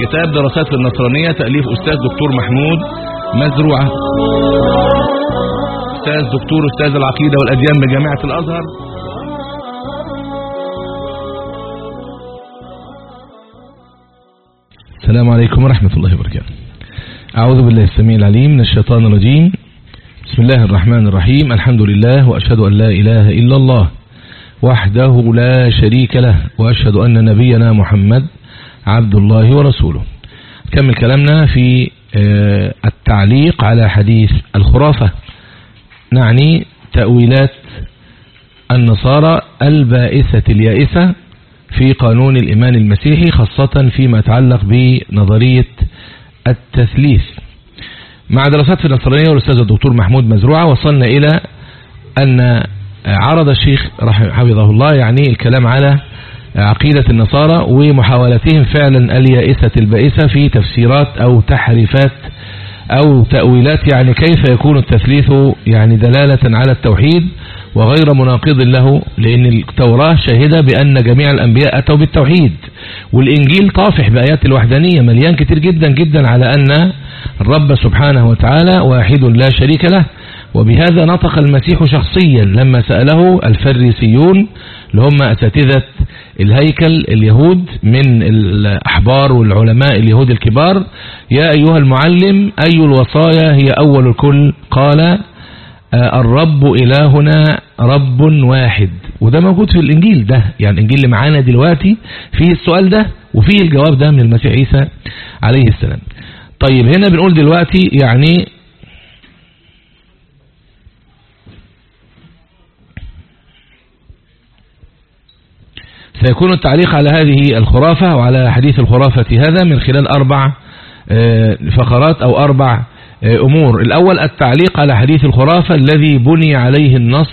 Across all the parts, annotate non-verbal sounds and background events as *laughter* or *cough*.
كتاب دراسات في النصرانية تأليف أستاذ دكتور محمود مزروعة. أستاذ دكتور أستاذ العقيدة والأديان بجامعة الأزهر. السلام عليكم ورحمة الله وبركاته. أعوذ بالله السميع العليم من الشيطان الرجيم. بسم الله الرحمن الرحيم. الحمد لله وأشهد أن لا إله إلا الله وحده لا شريك له وأشهد أن نبينا محمد عبد الله ورسوله. كمل كلامنا في التعليق على حديث الخرافة. نعني تأويلات النصارى البائسة اليائسة في قانون الإيمان المسيحي خاصة فيما يتعلق بنظرية التثليث. مع دراسات في النصرانية والأستاذ الدكتور محمود مزروعة وصلنا إلى أن عرض الشيخ حفظه الله يعني الكلام على عقيدة النصارى ومحاولتهم فعلا اليائسة البائسة في تفسيرات أو تحريفات أو تأويلات يعني كيف يكون التثليث يعني دلالة على التوحيد وغير مناقض له لأن التوراة شاهدة بأن جميع الأنبياء أتوا بالتوحيد. والإنجيل طافح بآيات الوحدانية مليان كتير جدا جدا على أن الرب سبحانه وتعالى واحد لا شريك له. وبهذا نطق المسيح شخصيا لما سأله الفريسيون اللي هم أساتذة الهيكل اليهود من الأحبار والعلماء اليهود الكبار. يا أيها المعلم أي الوصايا هي أول الكل؟ قال الرب إلهنا رب واحد. وده موجود في الإنجيل ده. يعني الإنجيل اللي معانا دلوقتي فيه السؤال ده وفيه الجواب ده من المسيح عيسى عليه السلام. طيب هنا بنقول دلوقتي يعني سيكون التعليق على هذه الخرافة وعلى حديث الخرافة هذا من خلال أربع فقرات أو أربع أمور. الأول التعليق على حديث الخرافة الذي بني عليه النص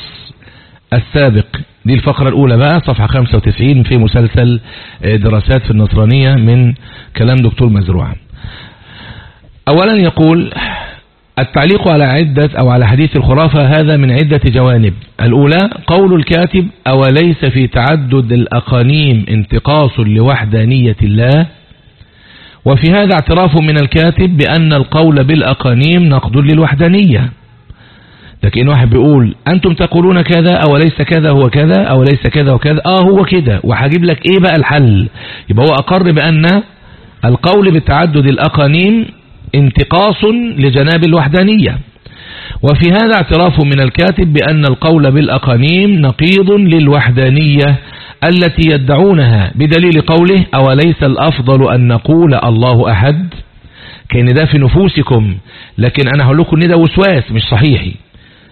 السابق. دي الفقرة الأولى بقى صفحة 95 في مسلسل دراسات في النصرانية من كلام دكتور مزروع أولا يقول التعليق على عدة أو على حديث الخرافة هذا من عدة جوانب. الأولى قول الكاتب أوليس في تعدد الأقانيم انتقاص لوحدانية الله؟ وفي هذا اعتراف من الكاتب بأن القول بالأقانيم نقد للوحدانية. لكن واحد بيقول أنتم تقولون كذا أو ليس كذا هو كذا أو ليس كذا؟ وكذا آه هو كده. وهجيب لك إيه بقى الحل؟ يبقى هو أقر بأن القول بتعدد الأقانيم انتقاص لجناب الوحدانية. وفي هذا اعتراف من الكاتب بأن القول بالأقانيم نقيض للوحدانية التي يدعونها بدليل قوله أوليس الأفضل أن نقول الله أحد؟ كان ده في نفوسكم لكن أنا هقول لكم إن ده وسواس مش صحيحي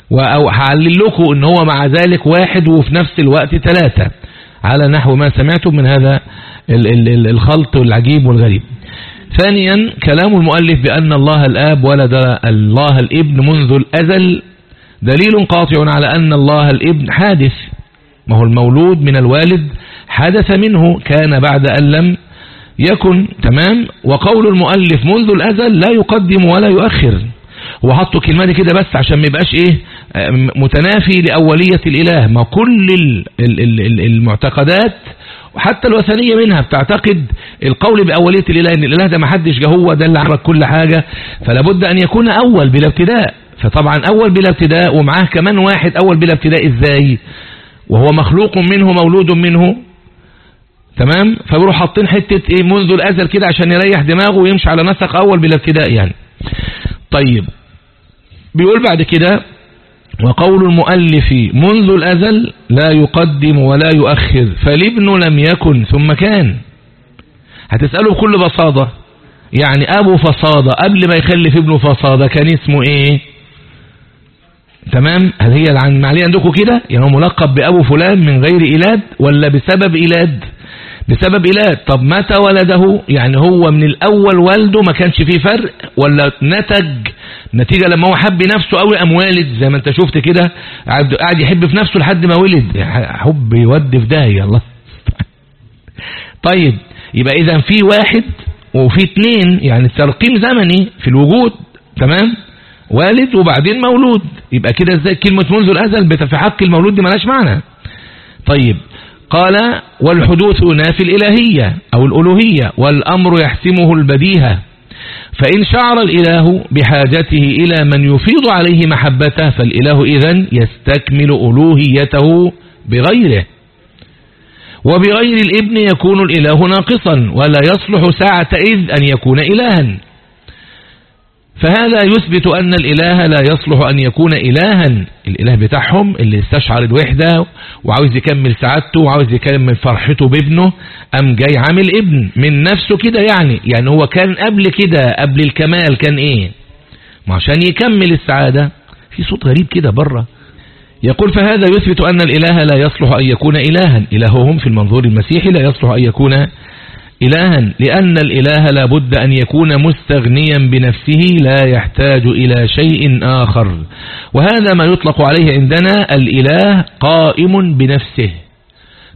وهعلل لكم إن هو مع ذلك واحد وفي نفس الوقت ثلاثة. على نحو ما سمعتم من هذا الخلط العجيب والغريب. ثانيا كلام المؤلف بأن الله الآب ولد الله الإبن منذ الأزل. دليل قاطع على أن الله الإبن حادث. ما هو المولود من الوالد؟ حدث منه كان بعد أن لم يكن. تمام؟ وقول المؤلف منذ الأزل لا يقدم ولا يؤخر. هو حطوا كلمة كده بس عشان ما يبقاش إيه متنافي لأولية الإله. ما كل المعتقدات وحتى الوثنية منها بتعتقد القول بأولية الإله إن الإله ده ما حدش جه هو ده اللي عرف كل حاجة فلا بد أن يكون أول بلا ابتداء. فطبعا أول بلا ابتداء ومعاه كمان واحد أول بلا ابتداء إزاي؟ وهو مخلوق منه مولود منه. تمام؟ فبيروح حاطين حتة إيه؟ منذ الأزل كده عشان يريح دماغه ويمشي على نسق أول بلا ابتداء يعني. طيب. بيقول بعد كده وقول المؤلف منذ الأزل لا يقدم ولا يؤخر فالابن لم يكن ثم كان. هتسأله بكل بساطة يعني أبو فصادة قبل ما يخلف ابنه فصادة كان اسمه إيه؟ تمام؟ هل هي المعلية عندكم كده؟ يعني هو ملقب بأبو فلان من غير إيلاد ولا بسبب إيلاد؟ بسبب إيلاد طب متى ولده؟ يعني هو من الأول والده ما كانش فيه فرق ولا نتج نتيجة لما هو حب نفسه قوي قام والد؟ زي ما أنت شفت كده قاعد يحب في نفسه لحد ما ولد. حب يودي في داهية الله *laughs* طيب يبقى اذا في واحد وفي اتنين يعني ترقيم زمني في الوجود تمام؟ والد وبعدين مولود. يبقى كده إزاي؟ كلمة منذ الأزل في حق المولود دي ملاش معنى. طيب قال والحدوث ينافي الإلهية أو الألوهية والأمر يحسمه البديهة. فإن شعر الإله بحاجته إلى من يفيض عليه محبته فالإله إذن يستكمل ألوهيته بغيره. وبغير الإبن يكون الإله ناقصا ولا يصلح ساعة إذ أن يكون إلها. فهذا يثبت أن الإله لا يصلح أن يكون إلها. الإله بتاعهم اللي استشعر الوحدة وعاوز يكمل سعادته وعاوز يكمل فرحته بابنه أم جاي عامل ابن من نفسه كده يعني. يعني هو كان قبل كده قبل الكمال كان إيه؟ ما عشان يكمل السعادة. في صوت غريب كده بره يقول فهذا يثبت أن الإله لا يصلح أن يكون إلها. إلههم في المنظور المسيحي لا يصلح أن يكون إلها لأن الإله لا بد أن يكون مستغنيا بنفسه لا يحتاج إلى شيء آخر. وهذا ما يطلق عليه عندنا الإله قائم بنفسه.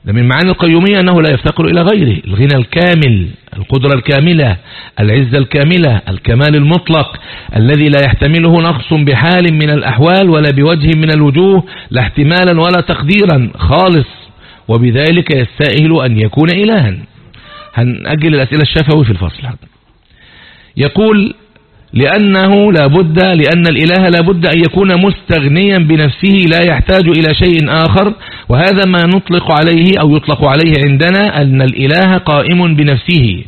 ده من معاني القيومية أنه لا يفتقر إلى غيره. الغنى الكامل القدرة الكاملة العزة الكاملة الكمال المطلق الذي لا يحتمله نقص بحال من الأحوال ولا بوجه من الوجوه لا احتمالا ولا تقديرا خالص. وبذلك يستأهل أن يكون إلها. هنأجل الأسئلة الشفوي في الفصل يقول لأنه لابد لأن الإله لابد أن يكون مستغنيا بنفسه لا يحتاج إلى شيء آخر وهذا ما نطلق عليه أو يطلق عليه عندنا أن الإله قائم بنفسه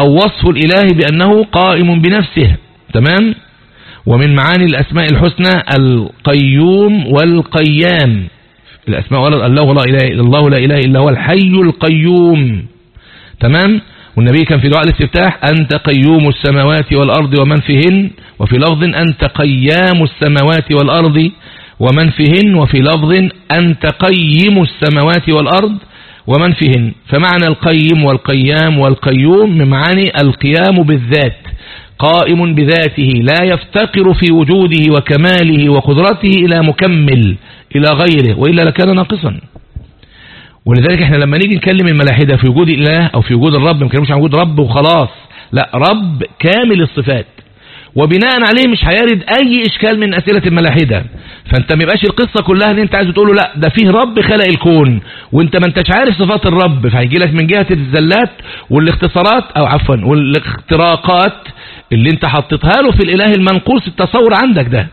أو وصف الإله بأنه قائم بنفسه. تمام؟ ومن معاني الأسماء الحسنى القيوم والقيام. الأسماء لا إله إلا الله لا إله إلا هو الحي القيوم. تمام؟ والنبي كان في دعاء الاستفتاح أنت قيوم السماوات والأرض ومن فيهن وفي لفظ أنت قيام السماوات والأرض ومن فيهن وفي لفظ أنت قيم السماوات والأرض ومن فيهن. فمعنى القيم والقيام والقيوم من معاني القيام بالذات. قائم بذاته لا يفتقر في وجوده وكماله وقدرته إلى مكمل إلى غيره وإلا لكان ناقصا. ولذلك إحنا لما نيجي نكلم الملاحدة في وجود الله أو في وجود الرب ما عن وجود رب وخلاص. لا رب كامل الصفات. وبناء عليه مش هيرد أي إشكال من أسئلة الملاحدة. فأنت ما يبقاش القصة كلها ان أنت عايز تقول له لا ده فيه رب خلق الكون. وأنت ما أنتش عارف صفات الرب فهيجي لك من جهة الزلات والاختصارات أو عفوا والاختراقات اللي أنت حطيتها له في الإله المنقوص التصور عندك ده.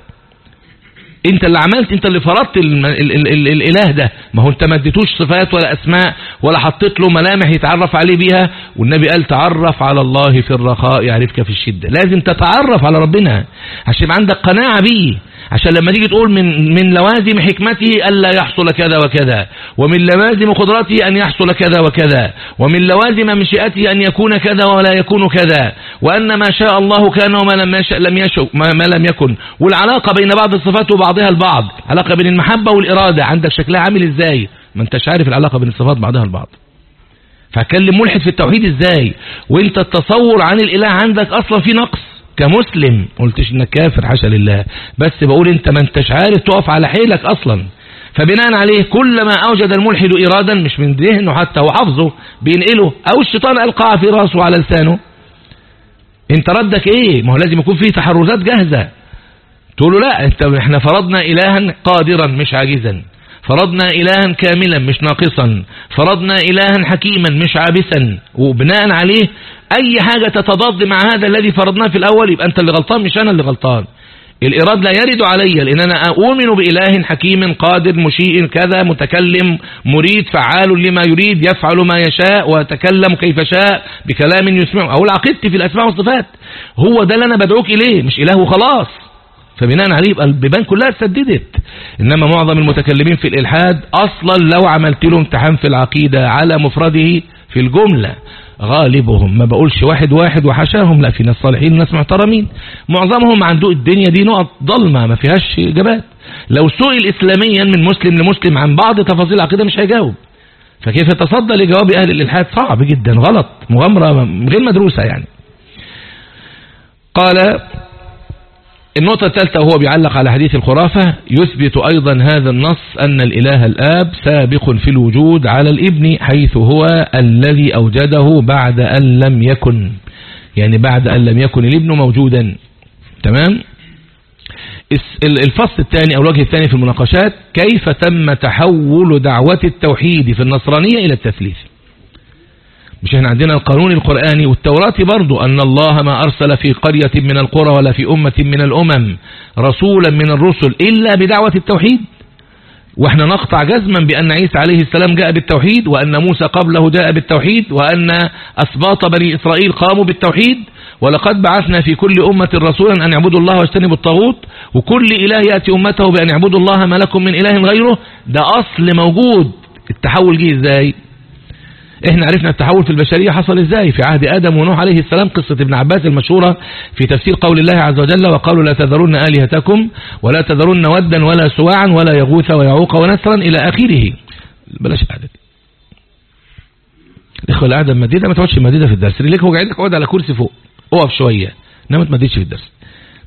انت اللي عملت انت اللي فرضت ال ال ال ال الاله ده. ما هو انت ما اديتوش صفات ولا اسماء ولا حطيت له ملامح يتعرف عليه بيها. والنبي قال تعرف على الله في الرخاء يعرفك في الشدة. لازم تتعرف على ربنا عشان يبقى عندك قناعة بيه. عشان لما تيجي تقول من من لوازم حكمته ألا يحصل كذا وكذا ومن لوازم قدرته أن يحصل كذا وكذا ومن لوازم مشيئته أن يكون كذا ولا يكون كذا وأن ما شاء الله كان وما لم يشاء لم يشاء ما لم يكن. والعلاقة بين بعض الصفات وبعضها البعض. علاقة بين المحبة والإرادة. عندك شكلها عامل إزاي؟ ما أنتش عارف العلاقة بين الصفات بعضها البعض. فهكلم ملحد في التوحيد إزاي؟ وأنت التصور عن الإله عندك أصلا في نقص. كمسلم. قلتش إنك كافر حاشا لله. بس بقول أنت ما أنتش عارف تقف على حيلك أصلا. فبناء عليه كلما أوجد الملحد ارادا مش من ذهنه حتى وحفظه بينقله أو الشيطان القاها في رأسه على لسانه. أنت ردك إيه؟ ما هو لازم يكون فيه تحرزات جاهزة. تقول له لا انت إحنا فرضنا الها قادرا مش عاجزا. فرضنا إلها كاملا مش ناقصا. فرضنا إلها حكيما مش عابسا. وبناء عليه أي حاجة تتضاد مع هذا الذي فرضناه في الأول يبقى أنت اللي غلطان مش أنا اللي غلطان. الإراد لا يرد علي لأن أنا أؤمن بإله حكيم قادر مشيء كذا متكلم مريد فعال لما يريد يفعل ما يشاء ويتكلم كيف شاء بكلام يسمعه أو عقيدتي في الأسماء والصفات. هو ده اللي أنا بدعوك إليه مش إله وخلاص فبناء عليه يبقى البيبان كلها اتسددت. إنما معظم المتكلمين في الإلحاد أصلا لو عملت له امتحان في العقيدة على مفرده في الجملة غالبهم ما بقولش واحد واحد وحشاهم لا في ناس صالحين وناس محترمين. معظمهم عنده الدنيا دي نقط ضلمة ما فيهاش إجابات. لو سئل إسلاميا من مسلم لمسلم عن بعض تفاصيل العقيدة مش هيجاوب. فكيف يتصدى لجواب أهل الإلحاد؟ صعب جدا غلط مغامرة غير مدروسة يعني. قال النقطة الثالثة وهو بيعلق على حديث الخرافة يثبت أيضا هذا النص أن الإله الآب سابق في الوجود على الإبن حيث هو الذي أوجده بعد أن لم يكن. يعني بعد أن لم يكن الإبن موجودا. تمام؟ الفصل الثاني أو الوجه الثاني في المناقشات كيف تم تحول دعوة التوحيد في النصرانية إلى التثليث؟ مش إحنا عندنا القانون القرآني والتوراة برضو أن الله ما أرسل في قرية من القرى ولا في أمة من الأمم رسولا من الرسل إلا بدعوة التوحيد. وإحنا نقطع جزما بأن عيسى عليه السلام جاء بالتوحيد وأن موسى قبله جاء بالتوحيد وأن أسباط بني إسرائيل قاموا بالتوحيد. ولقد بعثنا في كل أمة رسولا أن يعبدوا الله واجتنبوا الطاغوت. وكل إله يأتي أمته بأن يعبدوا الله ما لكم من إله غيره. ده أصل موجود. التحول جه إزاي؟ إحنا عرفنا التحول في البشرية حصل إزاي في عهد آدم ونوح عليه السلام قصة ابن عباس المشهورة في تفسير قول الله عز وجل وقالوا لا تذرون آلهتكم ولا تذرون ودا ولا سواعا ولا يغوث ويعوق ونسرا إلى آخره. بلاش قعدة الإخوة القعدة المديدة ما تقعدش مديدة في الدرس. ليك هو قاعدك اقعد على كرسي فوق اقف شوية. إنما ما تمديش في الدرس.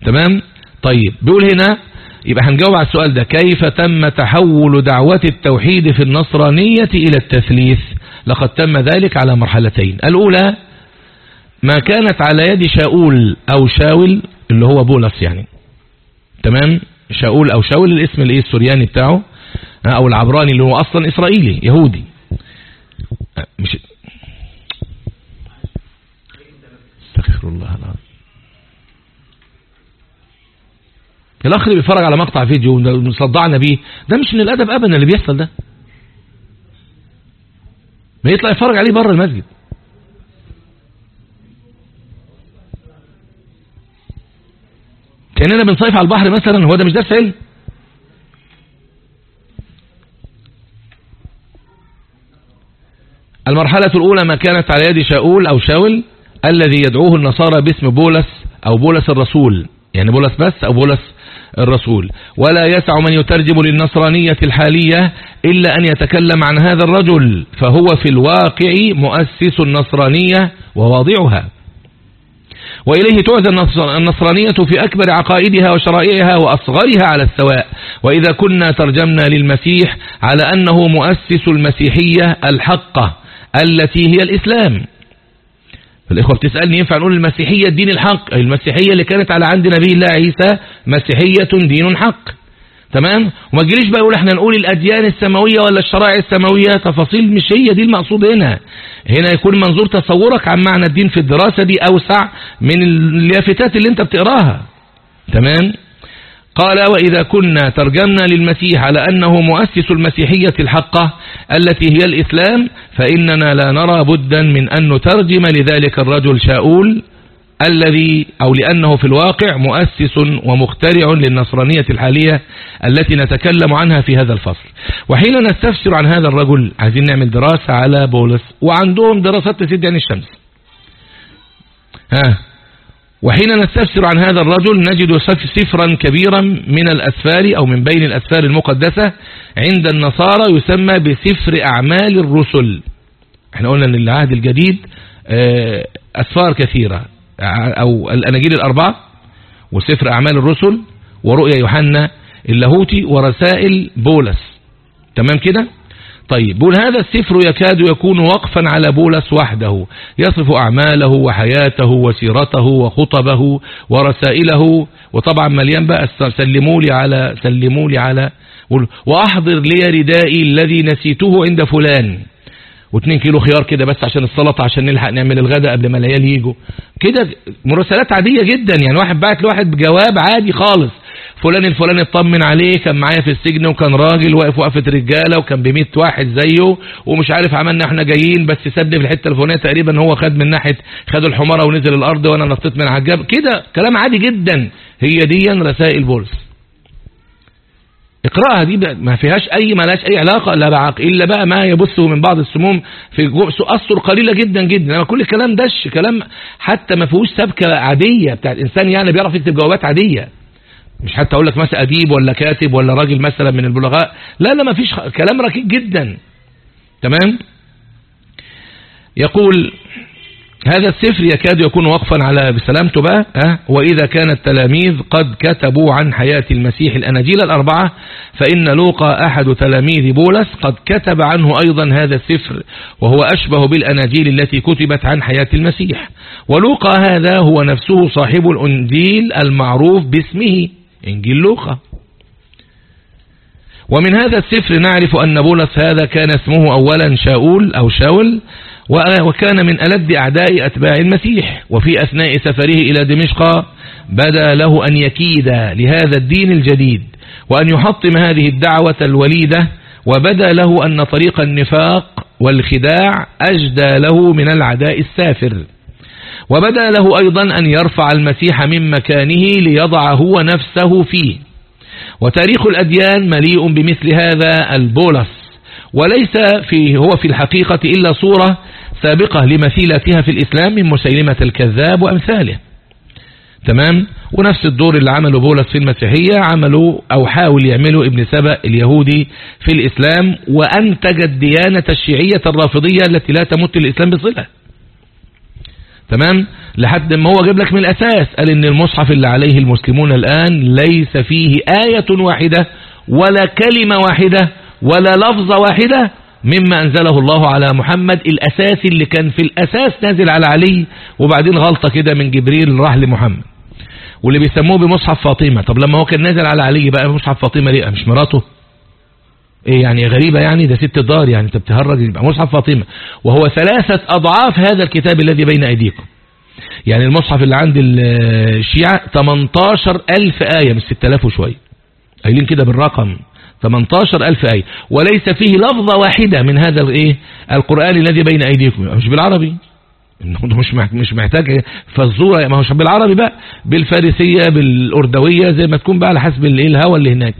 تمام؟ طيب بيقول هنا يبقى هنجاوب على السؤال ده. كيف تم تحول دعوة التوحيد في النصرانية إلى التثليث؟ لقد تم ذلك على مرحلتين. الأولى ما كانت على يد شاول أو شاول اللي هو بولس يعني. تمام؟ شاول أو شاول الاسم الإيه؟ السورياني بتاعه أو العبراني اللي هو أصلا إسرائيلي يهودي. مش استغفر الله العظيم. الأخ اللي بيتفرج على مقطع فيديو مصدعنا بيه ده مش من الأدب أبدا اللي بيحصل ده. ما يطلع يتفرج عليه بره المسجد. كأننا بنصيف على البحر مثلا هو ده مش درس علم؟ المرحلة الأولى ما كانت على يد شاول أو شاول الذي يدعوه النصارى باسم بولس أو بولس الرسول. يعني بولس بس أو بولس الرسول. ولا يسع من يترجم للنصرانية الحالية إلا أن يتكلم عن هذا الرجل فهو في الواقع مؤسس النصرانية وواضعها. وإليه تعزى النصرانية في أكبر عقائدها وشرائعها وأصغرها على السواء. وإذا كنا ترجمنا للمسيح على أنه مؤسس المسيحية الحقة التي هي الإسلام. الإخوة بتسألني ينفع نقول المسيحية الدين الحق؟ المسيحية اللي كانت على عند نبي الله عيسى مسيحية دين حق. تمام؟ وما تجيليش بقى يقول إحنا نقول الأديان السماوية ولا الشرائع السماوية؟ تفاصيل مش هي دي المقصود هنا. هنا يكون منظور تصورك عن معنى الدين في الدراسة دي أوسع من اللافتات اللي أنت بتقراها. تمام؟ قال وإذا كنا ترجمنا للمسيح على أنه مؤسس المسيحية الحقة التي هي الإسلام فإننا لا نرى بدا من أن نترجم لذلك الرجل شاؤول الذي أو لأنه في الواقع مؤسس ومخترع للنصرانية الحالية التي نتكلم عنها في هذا الفصل. وحين نستفسر عن هذا الرجل عايزين نعمل دراسة على بولس وعندهم دراسات تسد عن الشمس. ها وحين نستفسر عن هذا الرجل نجد سفرا كبيرا من الأسفار أو من بين الأسفار المقدسة عند النصارى يسمى بسفر أعمال الرسل. إحنا قلنا إن العهد الجديد آه، أسفار كثيرة. أو الأناجيل الأربعة وسفر أعمال الرسل ورؤيا يوحنا اللاهوتي ورسائل بولس. تمام كده؟ طيب بقول هذا السفر يكاد يكون وقفا على بولس وحده يصف أعماله وحياته وسيرته وخطبه ورسائله وطبعا مليان بقى سلموا لي على سلموا لي على وأحضر لي ردائي الذي نسيته عند فلان. واثنين كيلو خيار كده بس عشان السلطة عشان نلحق نعمل الغداء قبل ما العيال يجوا كده مراسلات عادية جدا يعني واحد بعت لواحد بجواب عادي خالص. فلان الفلاني اطمن عليه كان معايا في السجن وكان راجل واقف وقفة رجالة وكان ب واحد زيه ومش عارف عملنا إحنا جايين بس سابني في الحتة الفلانية تقريبا هو خد من ناحية خد الحمارة ونزل الأرض وأنا نطيت من عجاب كده كلام عادي جدا. هي دي رسائل بولس. اقرأها دي ما فيهاش أي ملاش أي علاقة لا بعق إلا بقى ما يبثه من بعض السموم في أسطر قليلة جدا جدا. أنا كل الكلام دش كلام حتى ما فيهوش سبكة عادية بتاع الانسان يعني بيعرف يكتب جوابات عادية. مش حتى أقول لك مثلا أديب ولا كاتب ولا راجل مثلا من البلغاء. لا لا ما فيش كلام ركيك جدا. تمام؟ يقول هذا السفر يكاد يكون وقفا على بسلامته بقى أه؟ وإذا كان التلاميذ قد كتبوا عن حياة المسيح الأناجيل الأربعة فإن لوقا أحد تلاميذ بولس قد كتب عنه أيضا هذا السفر وهو أشبه بالأناجيل التي كتبت عن حياة المسيح. ولوقا هذا هو نفسه صاحب الأنجيل المعروف باسمه. إنجيل لوقا ومن هذا السفر نعرف أن بولس هذا كان اسمه أولا شاول أو شاول وكان من ألد أعداء أتباع المسيح وفي أثناء سفره إلى دمشق بدا له أن يكيد لهذا الدين الجديد وأن يحطم هذه الدعوة الوليدة وبدا له أن طريق النفاق والخداع أجدى له من العداء السافر. وبدا له أيضا أن يرفع المسيح من مكانه ليضع هو نفسه فيه. وتاريخ الأديان مليء بمثل هذا البولس وليس في هو في الحقيقة إلا صورة سابقة لمثيلتها في الإسلام من مسيلمة الكذاب وأمثاله. تمام؟ ونفس الدور اللي عمله بولس في المسيحية عمله أو حاول يعمله ابن سبأ اليهودي في الإسلام وأنتج الديانة الشيعية الرافضية التي لا تمت الإسلام بصلة. تمام؟ لحد ما هو جاب لك من الأساس قال إن المصحف اللي عليه المسلمون الآن ليس فيه آية واحدة ولا كلمة واحدة ولا لفظة واحدة مما أنزله الله على محمد الأساسي اللي كان في الأساس نازل على علي وبعدين غلطة كده من جبريل راح لمحمد. واللي بيسموه بمصحف فاطمة. طب لما هو كان نازل على علي بقى مصحف فاطمة ليه؟ مش مراته؟ إيه يعني غريبة يعني؟ ده ست دار يعني أنت بتهرج يبقى مصحف فاطمة. وهو ثلاثة أضعاف هذا الكتاب الذي بين أيديكم. يعني المصحف اللي عند الشيعة 18 ألف آية مش 6000 وشوية. قايلين كده بالرقم. 18 ألف آية. وليس فيه لفظة واحدة من هذا الايه القرآن الذي بين أيديكم. مش بالعربي. *laughs* مش مش محتاج فزورة. ما هوش بالعربي بقى بالفارسية بالأردوية زي ما تكون بقى على حسب الايه الهوى اللي هناك.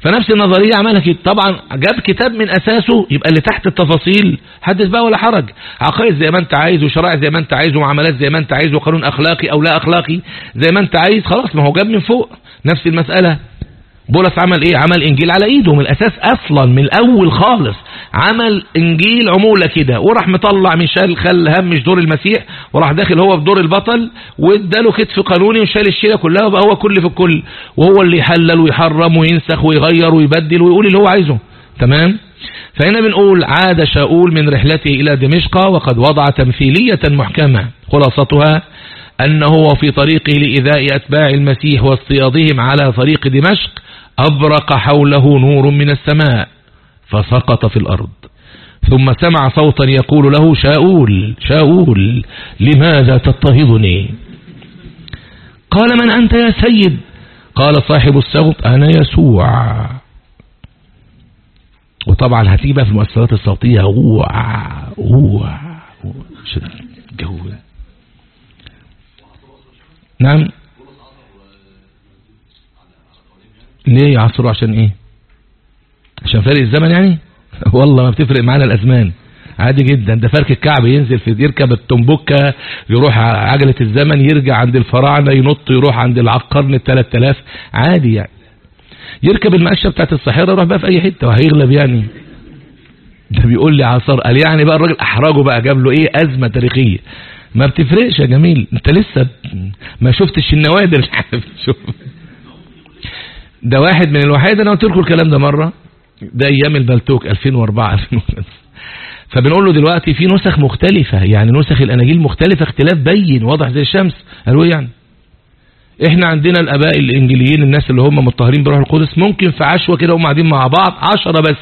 فنفس النظرية عملها طبعا جاب كتاب من أساسه يبقى اللي تحت التفاصيل حدث بقى ولا حرج. عقائد زي ما أنت عايز وشرائع زي ما أنت عايز ومعاملات زي ما أنت عايز وقانون أخلاقي أو لا أخلاقي زي ما أنت عايز خلاص. ما هو جاب من فوق نفس المسألة. بولس عمل إيه؟ عمل إنجيل على إيده من الأساس أصلا من الأول خالص. عمل إنجيل عمولة كده وراح مطلع من شال خل همش دور المسيح وراح داخل هو في دور البطل واداله كتف قانوني وشال الشيلة كلها وبقى هو كل في الكل. وهو اللي يحلل ويحرم وينسخ ويغير ويبدل ويقول اللي هو عايزه. تمام؟ فهنا بنقول عاد شاول من رحلته إلى دمشق وقد وضع تمثيلية محكمة. خلاصتها أنه في طريقه لإذاء أتباع المسيح واصطيادهم على طريق دمشق أبرق حوله نور من السماء فسقط في الأرض. ثم سمع صوتا يقول له شاول شاول لماذا تضطهدني؟ قال من أنت يا سيد؟ قال صاحب الصوت أنا يسوع. وطبعا هتيجي بقى في المؤثرات الصوتية هو هو جو نعم؟ ليه يعصروا عشان إيه؟ عشان فارق الزمن يعني؟ *laughs* والله ما بتفرق معانا الأزمان. عادي جدا. ده فرك الكعب ينزل في يركب التنبكة يروح عجلة الزمن يرجع عند الفراعنة ينط يروح عند العقرن ال 3000 عادي يعني. يركب المقشة بتاعت الصحيرة يروح بقى في أي حتة وهيغلب يعني. ده بيقول لي عصار. قال يعني بقى الراجل أحرجه بقى جاب له إيه؟ أزمة تاريخية. ما بتفرقش يا جميل. أنت لسه ما شفتش النوادر. *laughs* ده واحد من الوحيد أنا قلت لكم الكلام ده مرة. ده أيام البلتوك 2004 2005 فبنقول له دلوقتي في نسخ مختلفة يعني نسخ الأناجيل مختلفة اختلاف بين واضح زي الشمس. قالوا إيه يعني؟ إحنا عندنا الآباء الإنجيليين الناس اللي هم مطهرين بروح القدس ممكن في عشوة كده هم قاعدين مع بعض عشرة بس.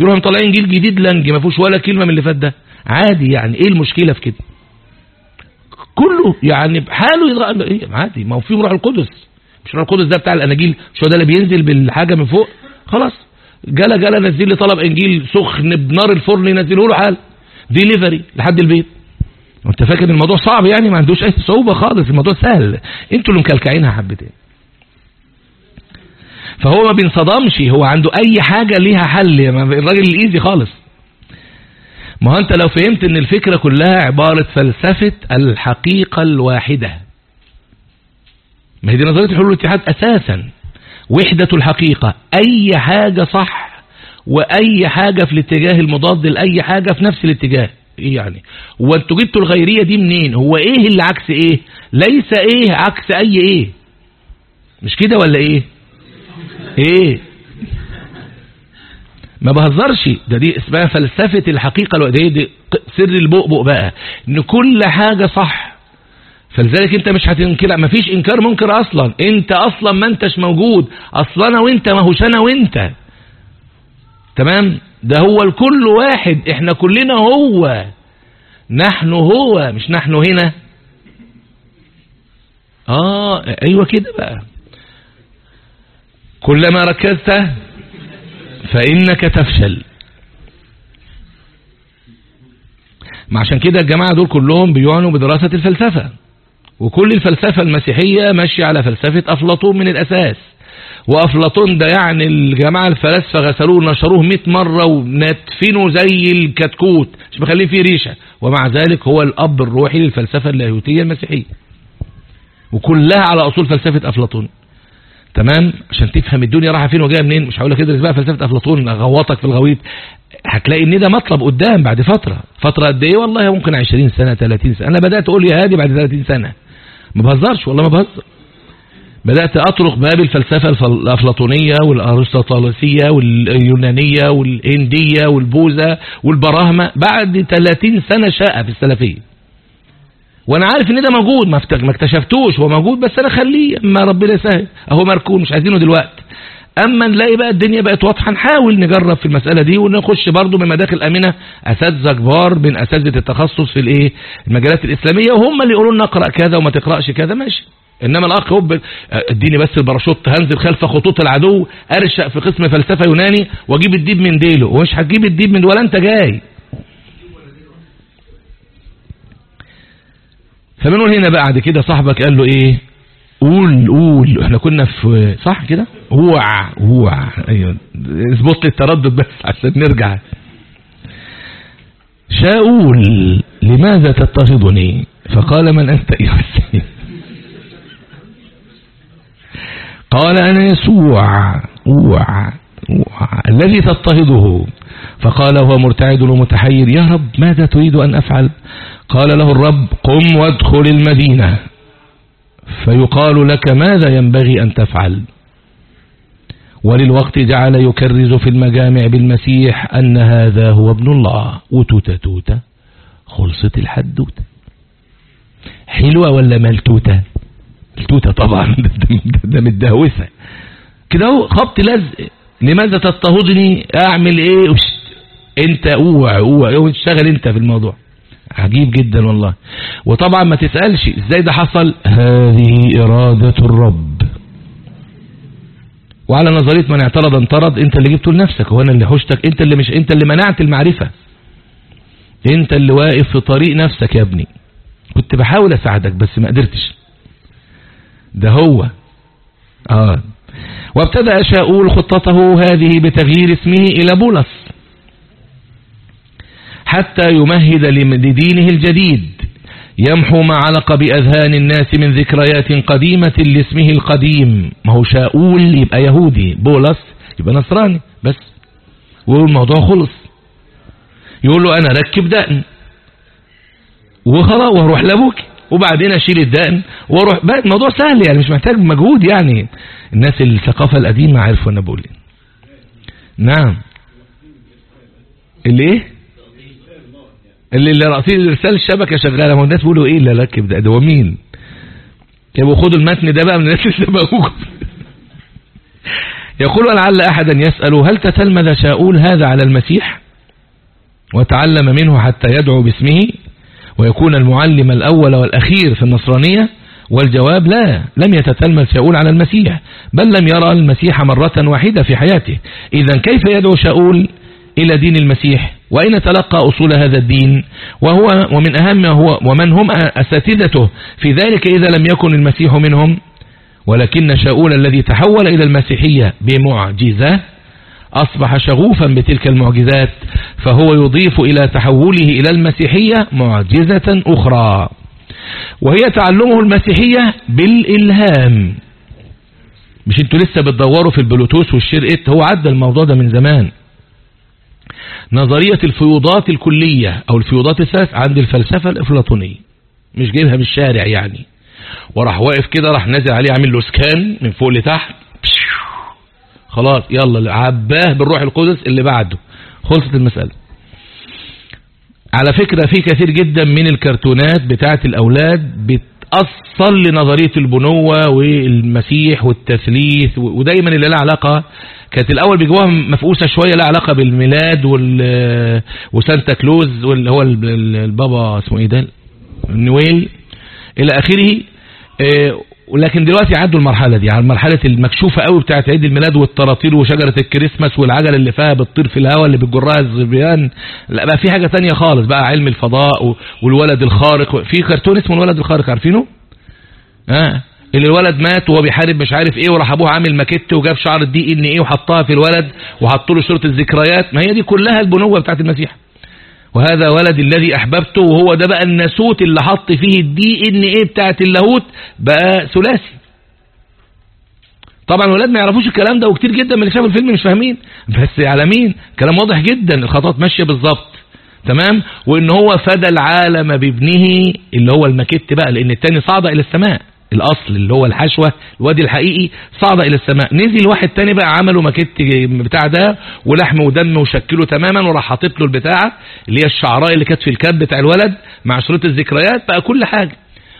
يروحوا مطلعين جيل جديد لنج ما فيهوش ولا كلمة من اللي فات ده. عادي يعني إيه المشكلة في كده؟ كله يعني بحاله إيه عادي ما هو فيهم روح القدس. مش القدس ده بتاع الأناجيل مش هو ده اللي بينزل بالحاجة من فوق؟ خلاص. جلا جلا نزل لي طلب إنجيل سخن بنار الفرن ينزله له حال. ديليفري لحد البيت. وانت فاكر الموضوع صعب يعني؟ ما عندوش أي صعوبة خالص. الموضوع سهل. أنتوا اللي مكلكعينها حبتين. فهو ما بينصدمش. هو عنده أي حاجة ليها حل. الراجل الإيزي خالص. ما أنت لو فهمت إن الفكرة كلها عبارة فلسفة الحقيقة الواحدة. ما هي دي نظرية الحلول والاتحاد أساسا. وحدة الحقيقة أي حاجة صح وأي حاجة في الاتجاه المضاد لأي حاجة في نفس الاتجاه. إيه يعني؟ وأنتوا جبتوا الغيرية دي منين؟ هو إيه اللي عكس إيه؟ ليس إيه عكس أي إيه؟ مش كده ولا إيه؟ إيه؟ ما بهزرش. ده دي اسمها فلسفة الحقيقة دي, دي سر البؤبؤ بقى. إن كل حاجة صح فلذلك انت مش هتنكر مفيش إنكار منكر أصلا. انت أصلا ما انتش موجود. أصلا وأنت ما هوش أنا وأنت. تمام؟ ده هو الكل واحد. إحنا كلنا هو. نحن هو. مش نحن هنا. آه أيوه كده بقى. كلما ركزت فإنك تفشل. ما عشان كده الجماعة دول كلهم بيعنوا بدراسة الفلسفة. وكل الفلسفة المسيحية ماشية على فلسفة أفلاطون من الأساس. وأفلاطون ده يعني الجماعة الفلاسفة غسلوه ونشروه 100 مرة ونتفنوا زي الكتكوت. مش مخلين فيه ريشة. ومع ذلك هو الأب الروحي للفلسفة اللاهوتية المسيحية. وكلها على أصول فلسفة أفلاطون. تمام؟ عشان تفهم الدنيا رايحة فين وجاية منين. مش هقول لك ادرس بقى فلسفة أفلاطون اغوطك في الغويط. هتلاقي إن ده مطلب قدام بعد فترة. فترة قد إيه؟ والله ممكن 20 سنة 30 سنة. أنا بدأت أقول يا هادي بعد 30 سنة. ما بهزرش والله ما بهزر. بدأت أطرق باب الفلسفة الأفلاطونية والأرسطالسية واليونانية والهندية والبوذا والبراهمة بعد 30 سنة شاء في السلفية. وأنا عارف إن ده موجود ما اكتشفتوش هو موجود بس أنا خليه اما ربنا يسهل. أهو مركون مش عايزينه دلوقتي. أما نلاقي بقى الدنيا بقت واضحة نحاول نجرب في المسألة دي ونخش برضو من مداخل امنه أساتذة كبار من أساتذة التخصص في الإيه؟ المجالات الإسلامية وهم اللي يقولوا لنا اقرأ كذا وما تقرأش كذا ماشي. إنما الأخ هو اديني بس الباراشوت هنزل خلف خطوط العدو أرشق في قسم فلسفة يوناني وأجيب الديب من ديله. ومش هتجيب الديب من ولا أنت جاي. فمن هنا بعد كده صاحبك قال له إيه؟ قول قول. إحنا كنا في صح كده؟ وع وع أيوه. اظبط لي التردد بس عشان نرجع. شاول لماذا تضطهدني فقال من أنت ايها السيد قال أنا يسوع. وع وع الذي تضطهده فقال هو مرتعد ومتحير. يا رب ماذا تريد أن أفعل؟ قال له الرب قم وادخل المدينة. فيقال لك ماذا ينبغي أن تفعل؟ وللوقت جعل يكرز في المجامع بالمسيح أن هذا هو ابن الله. وتوتة توتة خلصت الحدوتة. حلوة ولا ملتوتة؟ التوتة طبعا. *laughs* ده متدهوسة. كده خبط لزق. لماذا تضطهدني؟ أعمل إيه؟ أنت اوعى أوعى. وتشتغل أنت في الموضوع. عجيب جدا والله. وطبعا ما تسألش إزاي ده حصل؟ هذه إرادة الرب. وعلى نظرية من اعترض انطرد أنت اللي جبته لنفسك هو أنا اللي حشتك أنت اللي مش أنت اللي منعت المعرفة. أنت اللي واقف في طريق نفسك يا ابني. كنت بحاول أساعدك بس ما قدرتش. ده هو. آه. وابتدأ شاؤول خطته هذه بتغيير اسمه إلى بولس. حتى يمهد لدينه الجديد. يمحو ما علق بأذهان الناس من ذكريات قديمة لاسمه القديم. ما هو شاؤول يبقى يهودي. بولس يبقى نصراني. بس. والموضوع خلص. يقول له أنا ركب دقن. وخلاص وهروح لأبوك. وبعدين أشيل الدقن وأروح. بقى الموضوع سهل يعني مش محتاج مجهود يعني. الناس الثقافة القديمة عارفوا أنا بقول إيه. نعم. اللي إيه اللي اللي رأسين ارسال الشبكة شغالة. ما الناس بيقولوا إيه؟ اللي ركب ده ده هو مين؟ يبقوا خدوا المتن ده بقى من الناس اللي سبقوكم *laughs* يقول لعل أحدا يسأل هل تتلمذ شاؤول هذا على المسيح؟ وتعلم منه حتى يدعو باسمه ويكون المعلم الأول والأخير في النصرانية؟ والجواب لا لم يتتلمذ شاؤول على المسيح بل لم يرى المسيح مرة واحدة في حياته. إذا كيف يدعو شاؤول؟ إلى دين المسيح وأين تلقى أصول هذا الدين وهو ومن أهم هو ومن هم أساتذته. في ذلك إذا لم يكن المسيح منهم. ولكن شاؤول الذي تحول إلى المسيحية بمعجزة أصبح شغوفا بتلك المعجزات فهو يضيف إلى تحوله إلى المسيحية معجزة أخرى. وهي تعلمه المسيحية بالإلهام. مش أنتوا لسه بتدوروا في البلوتوث والشرقت؟ هو عدى الموضوع ده من زمان. نظرية الفيوضات الكلية أو الفيوضات الثلاث عند الفلسفة الأفلاطونية. مش جايبها من الشارع يعني. وراح واقف كده راح نازل عليه عامل له سكان من فوق لتحت. خلاص يلا عباه بالروح القدس اللي بعده. خلصت المسألة. على فكرة في كثير جدا من الكرتونات بتاعت الأولاد بتأصل لنظرية البنوة والمسيح والتثليث ودايما اللي لها علاقة كانت الأول بيجوها مفقوسة شوية لها علاقة بالميلاد وسانتا كلوز واللي هو البابا اسمه إيه ده؟ نويل إلى آخره. آه، ولكن دلوقتي عدوا المرحلة دي على المرحلة المكشوفة قوي بتاعت عيد الميلاد والطراطير وشجرة الكريسماس والعجل اللي فيها بتطير في الهواء اللي بتجرها الظبيان لا بقى في حاجة تانية خالص بقى علم الفضاء والولد الخارق. في كرتون اسمه الولد الخارق عارفينه؟ آه. اللي الولد مات وهو بيحارب مش عارف إيه وراح أبوه عامل ماكيت وجاب شعر ال DNA وحطها في الولد وحط له صورة الذكريات. ما هي دي كلها البنوة بتاعت المسيح. وهذا ولد الذي أحببته وهو ده بقى الناسوت اللي حط فيه الدي إن إيه بتاعت اللاهوت بقى ثلاثي. طبعا الولاد ما يعرفوش الكلام ده وكتير جدا من اللي شافوا الفيلم مش فاهمين. بس على مين؟ كلام واضح جدا الخطوات ماشية بالظبط. تمام؟ وإن هو فدى العالم بابنه اللي هو المكت بقى لأن التاني صعد إلى السماء. الأصل اللي هو الحشوة الوادي الحقيقي صعد إلى السماء. نزل واحد تاني بقى عمله ماكيت بتاع ده ولحم ودم وشكله تماما وراح حاطط له البتاعة اللي هي الشعراء اللي كانت في الكاب بتاع الولد مع شريط الذكريات بقى كل حاجة.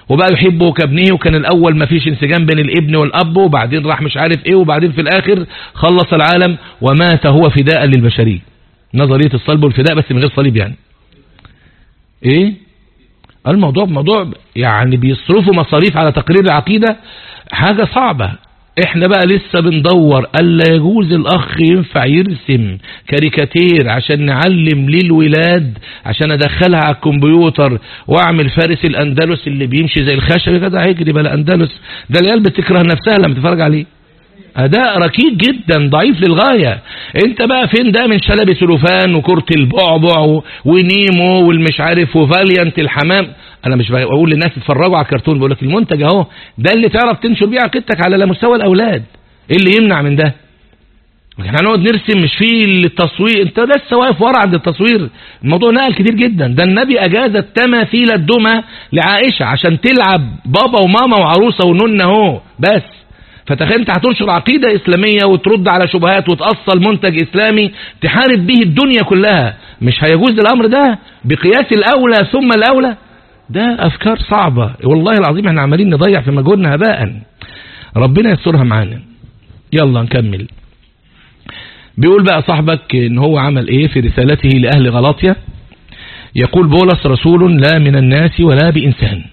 وبقى يحبه كابنه وكان الأول ما فيش انسجام بين الابن والأب وبعدين راح مش عارف إيه وبعدين في الآخر خلص العالم ومات هو فداء للبشرية. نظرية الصلب والفداء بس من غير صليب يعني. إيه؟ الموضوع موضوع يعني بيصرفوا مصاريف على تقرير العقيدة حاجة صعبة. إحنا بقى لسه بندور ألا يجوز الأخ ينفع يرسم كاريكاتير عشان نعلم للولاد عشان أدخلها على الكمبيوتر وأعمل فارس الأندلس اللي بيمشي زي الخشب كده. هيجري بلا اندلس ده العيال بتكره نفسها لما تتفرج عليه. أداء ركيك جدا ضعيف للغاية. أنت بقى فين ده من شلبي سلوفان وكرة البعبع ونيمو والمش عارف وفاليانت الحمام؟ أنا مش بقول للناس اتفرجوا على الكرتون بقول لك المنتج أهو. ده اللي تعرف تنشر بيه عقيدتك على مستوى الأولاد. إيه اللي يمنع من ده؟ إحنا هنقعد نرسم مش في التصوير. أنت لسه واقف ورا عند التصوير. الموضوع نقل كتير جدا. ده النبي أجاز التماثيل الدمى لعائشة عشان تلعب بابا وماما وعروسة ونونه أهو. بس. فتخيل انت هتنشر عقيدة إسلامية وترد على شبهات وتأصل منتج إسلامي تحارب به الدنيا كلها مش هيجوز الأمر ده؟ بقياس الأولى ثم الأولى؟ ده أفكار صعبة. والله العظيم إحنا عمالين نضيع في مجهودنا هباء. ربنا يسترها معانا. يلا نكمل. بيقول بقى صاحبك إن هو عمل إيه في رسالته لأهل غلاطيا يقول بولس رسول لا من الناس ولا بإنسان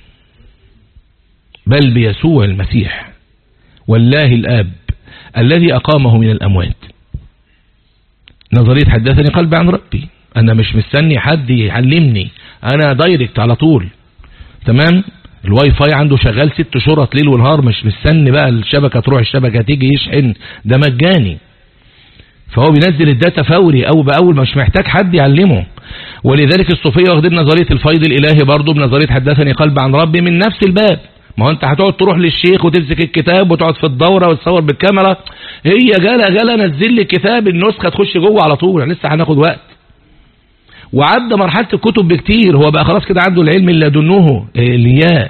بل بيسوع المسيح. والله الآب الذي أقامه من الأموات. نظرية حدثني قلبي عن ربي. أنا مش مستني حد يعلمني. أنا direct على طول. تمام؟ الواي فاي عنده شغال ست شرط ليل ونهار مش مستني بقى الشبكة تروح الشبكة تيجي يشحن. ده مجاني. فهو بينزل ال data فوري أول بأول مش محتاج حد يعلمه. ولذلك الصوفية واخدين نظرية الفيض الإلهي برضه بنظرية حدثني قلبي عن ربي من نفس الباب. ما هو انت هتقعد تروح للشيخ وتمسك الكتاب وتقعد في الدورة وتصور بالكاميرا؟ هي جالة جالة نزل لي الكتاب النسخة تخش جوه على طول. لسه هناخد وقت. وعدى مرحلة الكتب بكتير. هو بقى خلاص كده عنده العلم اللي دنوه الياه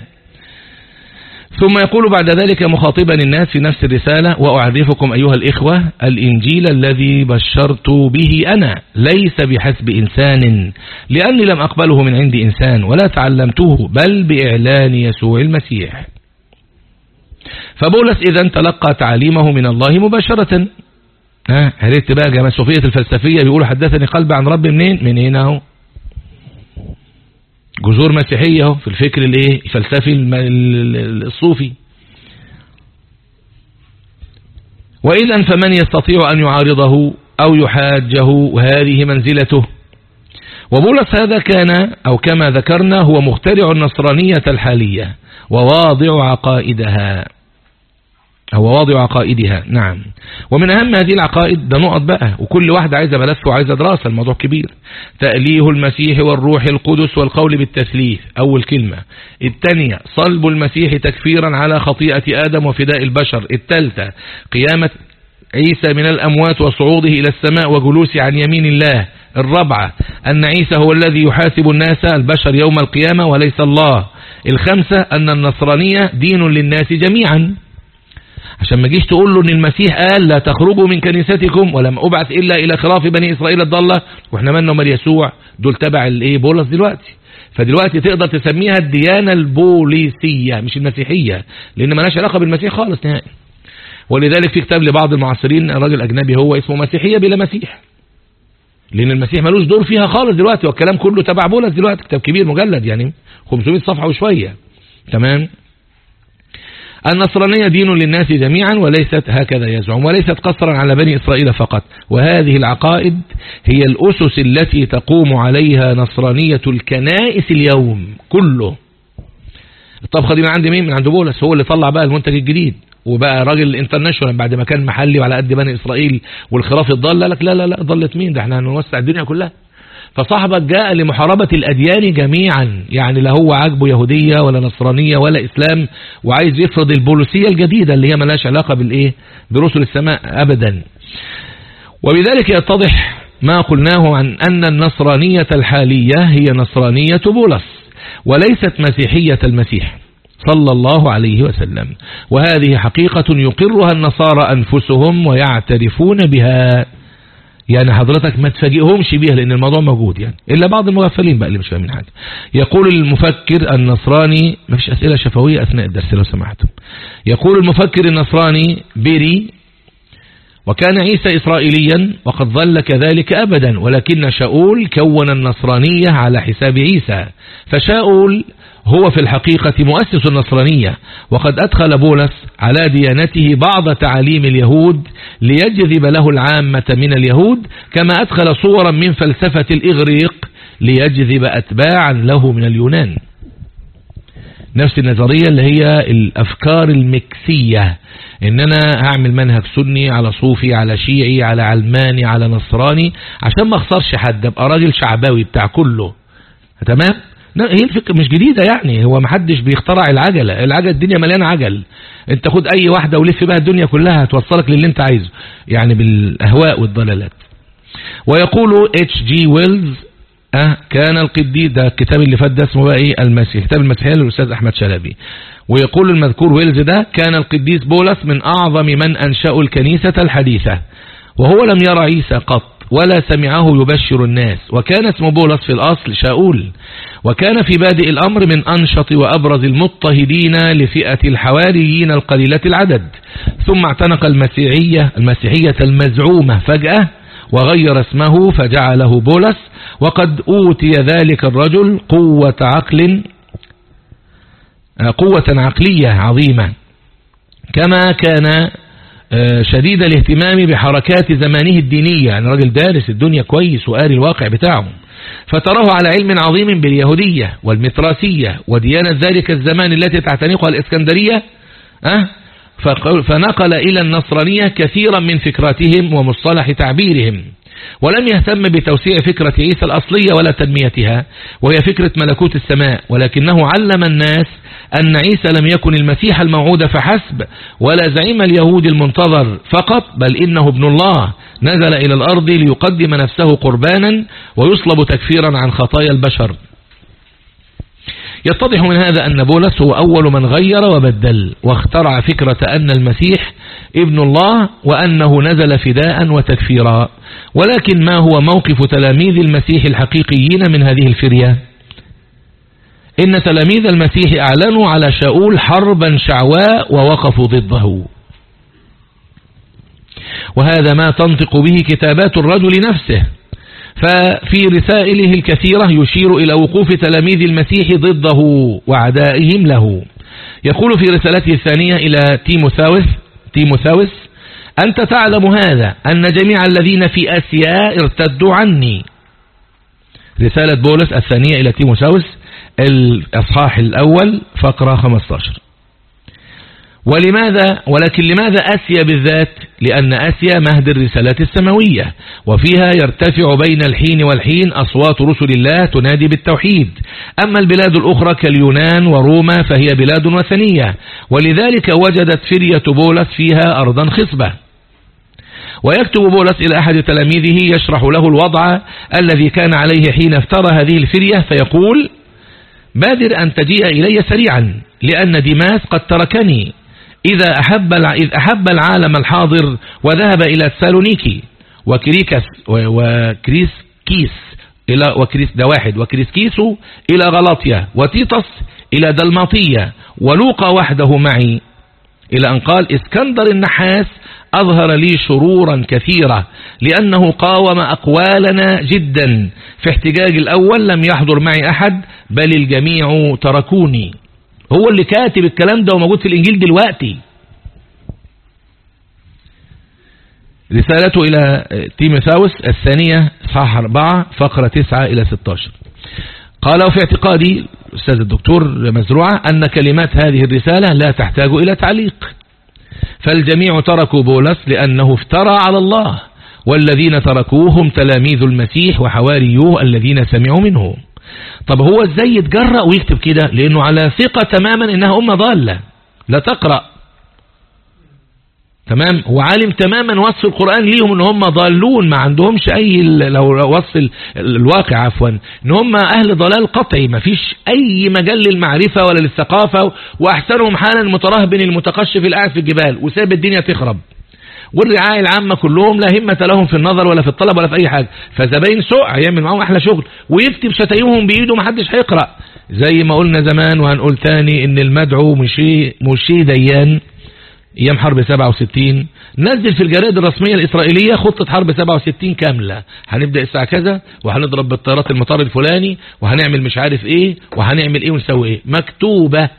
ثم يقول بعد ذلك مخاطبا الناس في نفس الرسالة وأعرفكم أيها الإخوة الإنجيل الذي بشرت به أنا ليس بحسب إنسان لأني لم أقبله من عند إنسان ولا تعلمته بل بإعلان يسوع المسيح. فبولس إذا تلقى تعليمه من الله مباشرة. ها عرفت بقى جماعة صوفية الفلسفية بيقولوا حدثني قلب عن رب منين؟ من هنا اهو جذور مسيحية في الفكر الإيه؟ الفلسفي الصوفي. وإذا فمن يستطيع أن يعارضه أو يحاجه وهذه منزلته. وبولس هذا كان أو كما ذكرنا هو مخترع النصرانية الحالية وواضع عقائدها. هو واضع عقائدها. نعم. ومن أهم هذه العقائد ده نقط بقى وكل واحدة عايزة ملف وعايزة دراسة الموضوع كبير. تأليه المسيح والروح القدس والقول بالتثليث أول كلمة. الثانية صلب المسيح تكفيرا على خطيئة آدم وفداء البشر. الثالثة قيامة عيسى من الأموات وصعوده إلى السماء وجلوسه عن يمين الله. الرابعة أن عيسى هو الذي يحاسب الناس البشر يوم القيامة وليس الله. الخمسة أن النصرانية دين للناس جميعا. عشان ما جيش تقول له إن المسيح قال لا تخرجوا من كنيستكم ولم أبعث إلا إلى خراف بني إسرائيل الضالة وإحنا مالنا ومال يسوع دول تبع الايه بولس دلوقتي. فدلوقتي تقدر تسميها الديانة البوليسية مش المسيحية لأن مالهاش علاقة بالمسيح خالص نهائي. ولذلك في كتاب لبعض المعاصرين راجل أجنبي هو اسمه مسيحية بلا مسيح. لأن المسيح ملوش دور فيها خالص دلوقتي والكلام كله تبع بولس دلوقتي كتاب كبير مجلد يعني 500 صفحة وشوية. تمام؟ النصرانية دين للناس جميعا وليست هكذا يزعم وليست قصرا على بني إسرائيل فقط. وهذه العقائد هي الأسس التي تقوم عليها نصرانية الكنائس اليوم كله. الطبخة دي من عند مين؟ من عند بولس هو اللي طلع بقى المنتج الجديد. وبقى راجل انترناشونال بعد ما كان محلي وعلى قد بني إسرائيل والخراف الضال لك لا لا لا ضلت مين؟ ده إحنا هنوسع الدنيا كلها. فصاحبك جاء لمحاربة الأديان جميعا يعني لا هو عاجبه يهودية ولا نصرانية ولا إسلام وعايز يفرض البوليسية الجديدة اللي هي ملاش علاقة بالإيه؟ برسل السماء أبدا. وبذلك يتضح ما قلناه عن أن النصرانية الحالية هي نصرانية بولس وليست مسيحية المسيح صلى الله عليه وسلم. وهذه حقيقة يقرها النصارى أنفسهم ويعترفون بها. يعني حضرتك ما تفاجئهمش بيها لأن الموضوع موجود يعني. إلا بعض المغفلين بقى اللي مش فاهمين حاجة. يقول المفكر النصراني ما فيش أسئلة شفوية أثناء الدرس لو سمحتم. يقول المفكر النصراني بيري وكان عيسى إسرائيليا وقد ظل كذلك أبدا ولكن شاول كون النصرانية على حساب عيسى. فشاول هو في الحقيقة مؤسس النصرانية وقد أدخل بولس على ديانته بعض تعاليم اليهود ليجذب له العامة من اليهود كما أدخل صورا من فلسفة الإغريق ليجذب أتباعا له من اليونان. نفس النظرية اللي هي الأفكار المكسية. إن أنا هعمل منهج سني على صوفي على شيعي على علماني على نصراني عشان ما أخسرش حد أبقى راجل شعباوي بتاع كله. تمام؟ هي الفكرة مش جديدة يعني. هو محدش بيخترع العجلة. العجلة الدنيا مليانة عجل. أنت خد أي واحدة ولف بها الدنيا كلها هتوصلك للي أنت عايزه. يعني بالأهواء والضلالات. ويقول H. G. Wells أه كان القديس ده الكتاب اللي فات ده اسمه بقى إيه؟ المسيح كتاب المسيحية للأستاذ أحمد شلبي. ويقول المذكور ويلز ده كان القديس بولس من أعظم من أنشأوا الكنيسة الحديثة. وهو لم يرى عيسى قط ولا سمعه يبشر الناس. وكان اسم بولس في الأصل شاول وكان في بادئ الأمر من أنشط وأبرز المضطهدين لفئة الحواريين القليلة العدد. ثم اعتنق المسيحية, المسيحية المزعومة فجأة وغير اسمه فجعله بولس وقد أوتي ذلك الرجل قوة عقل قوة عقلية عظيمة. كما كان شديد الاهتمام بحركات زمانه الدينية. يعني راجل دارس الدنيا كويس وقاري الواقع بتاعه فتراه على علم عظيم باليهودية والمتراسية وديانة ذلك الزمان التي تعتنقها الإسكندرية أه فنقل إلى النصرانية كثيرا من فكراتهم ومصطلح تعبيرهم ولم يهتم بتوسيع فكرة عيسى الأصلية ولا تنميتها وهي فكرة ملكوت السماء ولكنه علم الناس أن عيسى لم يكن المسيح الموعود فحسب ولا زعيم اليهود المنتظر فقط بل إنه ابن الله نزل إلى الأرض ليقدم نفسه قربانا ويصلب تكفيرا عن خطايا البشر. يتضح من هذا أن بولس هو أول من غير وبدل واخترع فكرة أن المسيح ابن الله وأنه نزل فداء وتكفيرا. ولكن ما هو موقف تلاميذ المسيح الحقيقيين من هذه الفرية؟ إن تلاميذ المسيح أعلنوا على شاول حربا شعواء ووقفوا ضده. وهذا ما تنطق به كتابات الرجل نفسه. ففي رسائله الكثيرة يشير إلى وقوف تلاميذ المسيح ضده وعدائهم له. يقول في رسالته الثانية إلى تيموثاوس تيموثاوس أنت تعلم هذا أن جميع الذين في أسياء ارتدوا عني. رسالة بولس الثانية إلى تيموثاوس الأصحاح الأول فقرة 15 ولماذا؟ ولكن لماذا أسيا بالذات؟ لأن أسيا مهد الرسالات السماوية وفيها يرتفع بين الحين والحين أصوات رسل الله تنادي بالتوحيد. أما البلاد الأخرى كاليونان وروما فهي بلاد وثنية ولذلك وجدت فرية بولس فيها أرضا خصبة ويكتب بولس إلى أحد تلاميذه يشرح له الوضع الذي كان عليه حين افترى هذه الفرية فيقول بادر أن تجيء إلي سريعا لأن ديماس قد تركني إذا أحب إذ أحب العالم الحاضر وذهب إلى سالونيكي. وكريكس وكريس كيس إلى وكريس ده واحد. وكريسكيسو إلى غلاطيا. وتيطس إلى دلماطية. ولوقا وحده معي. إلى أن قال إسكندر النحاس أظهر لي شرورا كثيرة لأنه قاوم أقوالنا جدا. في احتجاج الأول لم يحضر معي أحد بل الجميع تركوني. هو اللي كاتب الكلام ده وموجود في الإنجيل دلوقتي. رسالته إلى تيموثاوس الثانية صح 4 فقرة 9 إلى 16 قال وفي اعتقادي الأستاذ الدكتور مزروعة أن كلمات هذه الرسالة لا تحتاج إلى تعليق. فالجميع تركوا بولس لأنه افترى على الله والذين تركوهم تلاميذ المسيح وحواريوه الذين سمعوا منه. طب هو إزاي يتجرأ ويكتب كده؟ لأنه على ثقة تماما إنها أمة ضالة. لا تقرأ. تمام؟ هو عالم تماما وصف القرآن ليهم إن هم ضالون. ما عندهمش أي لو وصف الواقع عفوا. إن هم أهل ضلال قطعي. ما فيش أي مجال للمعرفة ولا للثقافة. وأحسنهم حالا المترهبن المتقشف القاعد في الجبال. وساب الدنيا تخرب. والرعاية العامة كلهم لا همة لهم في النظر ولا في الطلب ولا في أي حاجة. فزباين سوء هيعمل معاهم أحلى شغل. ويكتب شتايمهم بإيده ما حدش هيقرأ. زي ما قلنا زمان وهنقول تاني إن المدعو مشي, مشي ديان. أيام حرب 67 نزل في الجرائد الرسمية الإسرائيلية خطة حرب 67 كاملة. هنبدأ الساعة كذا وهنضرب بالطيارات المطار الفلاني وهنعمل مش عارف إيه وهنعمل إيه ونسوي إيه. مكتوبة.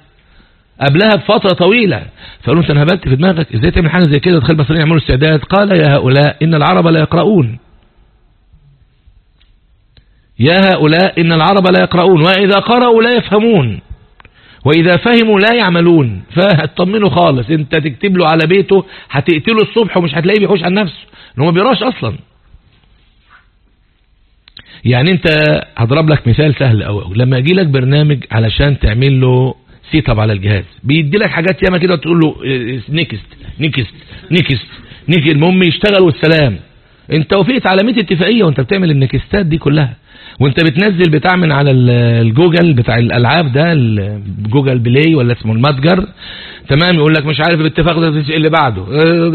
قبلها بفترة طويلة. فقالوا أنت نهبت في دماغك؟ إزاي تعمل حاجة زي كده؟ تخيل المصريين يعملوا استعداد. قال يا هؤلاء إن العرب لا يقرؤون. يا هؤلاء إن العرب لا يقرؤون وإذا قرأوا لا يفهمون وإذا فهموا لا يعملون. *laughs* فاطمنوا خالص. أنت تكتب له على بيته هتقتله الصبح ومش هتلاقيه بيحوش عن نفسه انه ما بيراش أصلا. يعني أنت هضرب لك مثال سهل قوي لما يجي لك برنامج علشان تعمل له set up على الجهاز. بيدي لك حاجات ياما كده تقول له next next next next. المهم يشتغل والسلام. انت وافقت على 100 اتفاقية وانت بتعمل النكستات دي كلها. وانت بتنزل بتاع من على الجوجل بتاع الألعاب ده Google Play ولا اسمه المتجر. تمام؟ يقول لك مش عارف الاتفاق ده اللي بعده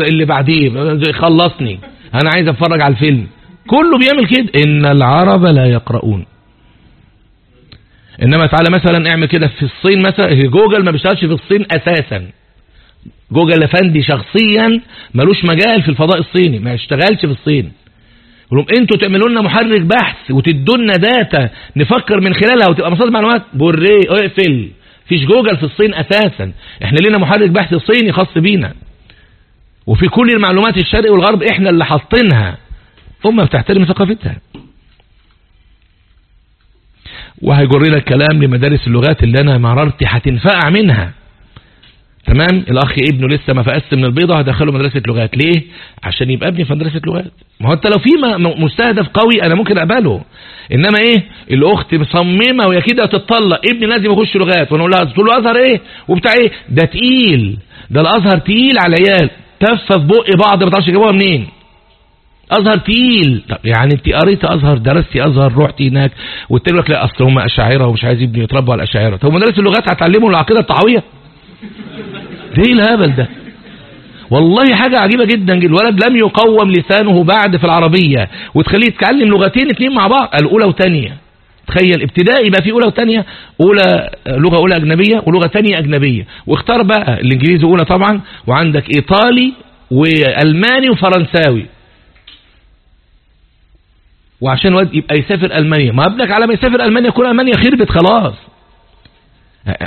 اللي بعديه خلصني. أنا عايز أتفرج على الفيلم. كله بيعمل كده. إن العرب لا يقرؤون. إنما تعالى مثلا اعمل كده في الصين مثلا جوجل ما بيشتغلش في الصين أساسا. جوجل افندي شخصيا ملوش مجال في الفضاء الصيني ما يشتغلش في الصين. لهم أنتوا تعملوا لنا محرك بحث وتدوا لنا data نفكر من خلالها وتبقى مصادر معلومات. بوري اقفل. فيش جوجل في الصين أساسا. إحنا لنا محرك بحث صيني خاص بينا. وفي كل المعلومات الشرق والغرب إحنا اللي حاطينها. أمة بتحترم ثقافتها. وهيجر لك كلام لمدارس اللغات اللي أنا مررت هتنفقع منها. تمام؟ الأخ ابنه لسه ما فقست من البيضة هدخله مدرسة لغات. ليه؟ عشان يبقى ابني في مدرسة لغات. ما هو انت لو في مستهدف قوي أنا ممكن أقبله. إنما إيه؟ الأخت مصممة وهي كده تتطلق ابني لازم يخش لغات. وأنا أقول لها تقول له أزهر إيه؟ وبتاع إيه؟ ده تقيل. ده الأزهر تقيل على العيال. تفه في بق بعض ما تعرفش تجيبوها منين. ازهر تقيل. طب يعني أنت قريت ازهر درستي ازهر رحتي هناك وقلت لك لا أصل هم أشاعرة ومش عايز ابني يتربوا على الأشاعرة. طب مدارس اللغات هتعلموا العقيدة الطحاويه ده إيه الهبل ده؟ والله حاجة عجيبة جدا الولد لم يقوم لسانه بعد في العربية وتخليه يتكلم لغتين اتنين مع بعض الأولى وتانية تخيل ابتدائي بقى في أولى وتانية أولى لغة أولى أجنبية ولغة تانية أجنبية. واختار بقى الإنجليزي أولى طبعا وعندك إيطالي وألماني وفرنساوي. وعشان ولد يبقى يسافر ألمانيا. ما ابنك على ما يسافر ألمانيا كل ألمانيا خربت خلاص.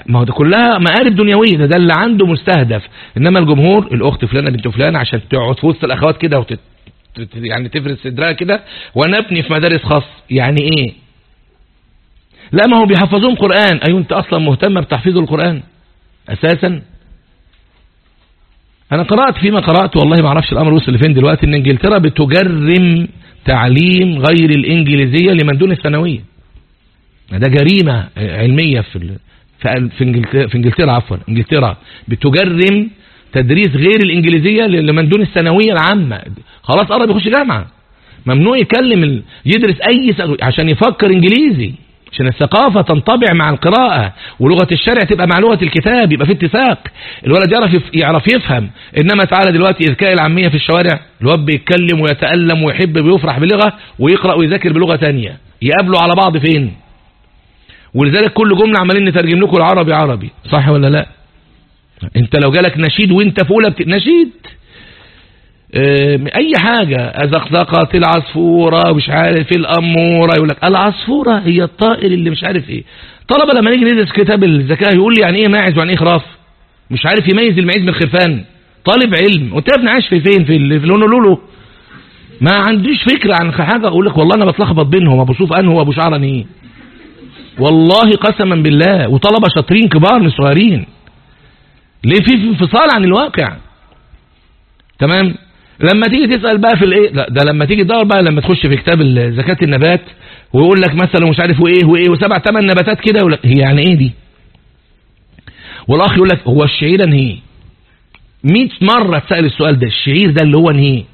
ما هو ده كلها مقارب دنيوية. ده, ده اللي عنده مستهدف. إنما الجمهور الأخت فلانة بنت فلانة عشان تقعد في وسط الأخوات كده وتت يعني تفرد صدرها كده وأنا ابني في مدارس خاص. يعني إيه؟ لا ما هو بيحفظون قرآن. أيوه أنت أصلا مهتمة بتحفيظ القرآن. أساسا. أنا قرأت فيما قرأت والله ما أعرفش الأمر وصل لفين دلوقتي إن إنجلترا بتجرم تعليم غير الإنجليزية لمن دون الثانوية. ده جريمة علمية في في إنجلترا, عفوا إنجلترا. بتجرم تدريس غير الإنجليزية لمن دون الثانوية العامة. خلاص قرب يخش جامعة. ممنوع يكلم يدرس أي عشان يفكر إنجليزي. عشان الثقافة تنطبع مع القراءة ولغة الشرع تبقى مع لغة الكتاب يبقى في اتفاق. الولد يعرف يعرف يفهم. إنما تعالى دلوقتي إذكاء العامية في الشوارع الواد بيتكلم ويتألم ويحب ويفرح بلغة ويقرأ ويذاكر بلغة تانية. يقابلوا على بعض فين؟ ولذلك كل جملة عمالين نترجم لكم العربي عربي صح ولا لا؟ أنت لو جالك نشيد وأنت في أولى بت... نشيد. أي حاجة. ازقزقت العصفورة مش عارف الأمورة يقول لك العصفورة هي الطائر اللي مش عارف إيه. طلبة لما نيجي ندرس كتاب الذكاء يقول لي يعني إيه ماعز ويعني إيه خراف؟ مش عارف يميز المعيز من الخرفان. طالب علم. وأنت يا ابني عايش في فين؟ في لولو. ما عنديش فكرة عن حاجة. أقول لك والله أنا بتلخبط بينهم. أبو صوف انه وأبو شعرا إيه والله قسما بالله. وطلبة شاطرين كبار مش صغيرين. ليه في انفصال عن الواقع؟ تمام؟ لما تيجي تسأل بقى في الإيه؟ لا ده لما تيجي تدور بقى لما تخش في كتاب زكاة النبات ويقول لك مثلا مش عارف وإيه وإيه وسبع ثمان نباتات كده يقول لك هي يعني إيه دي؟ والاخ يقول لك هو الشعير انهي 100 مرة تسأل السؤال ده الشعير ده اللي هو انهي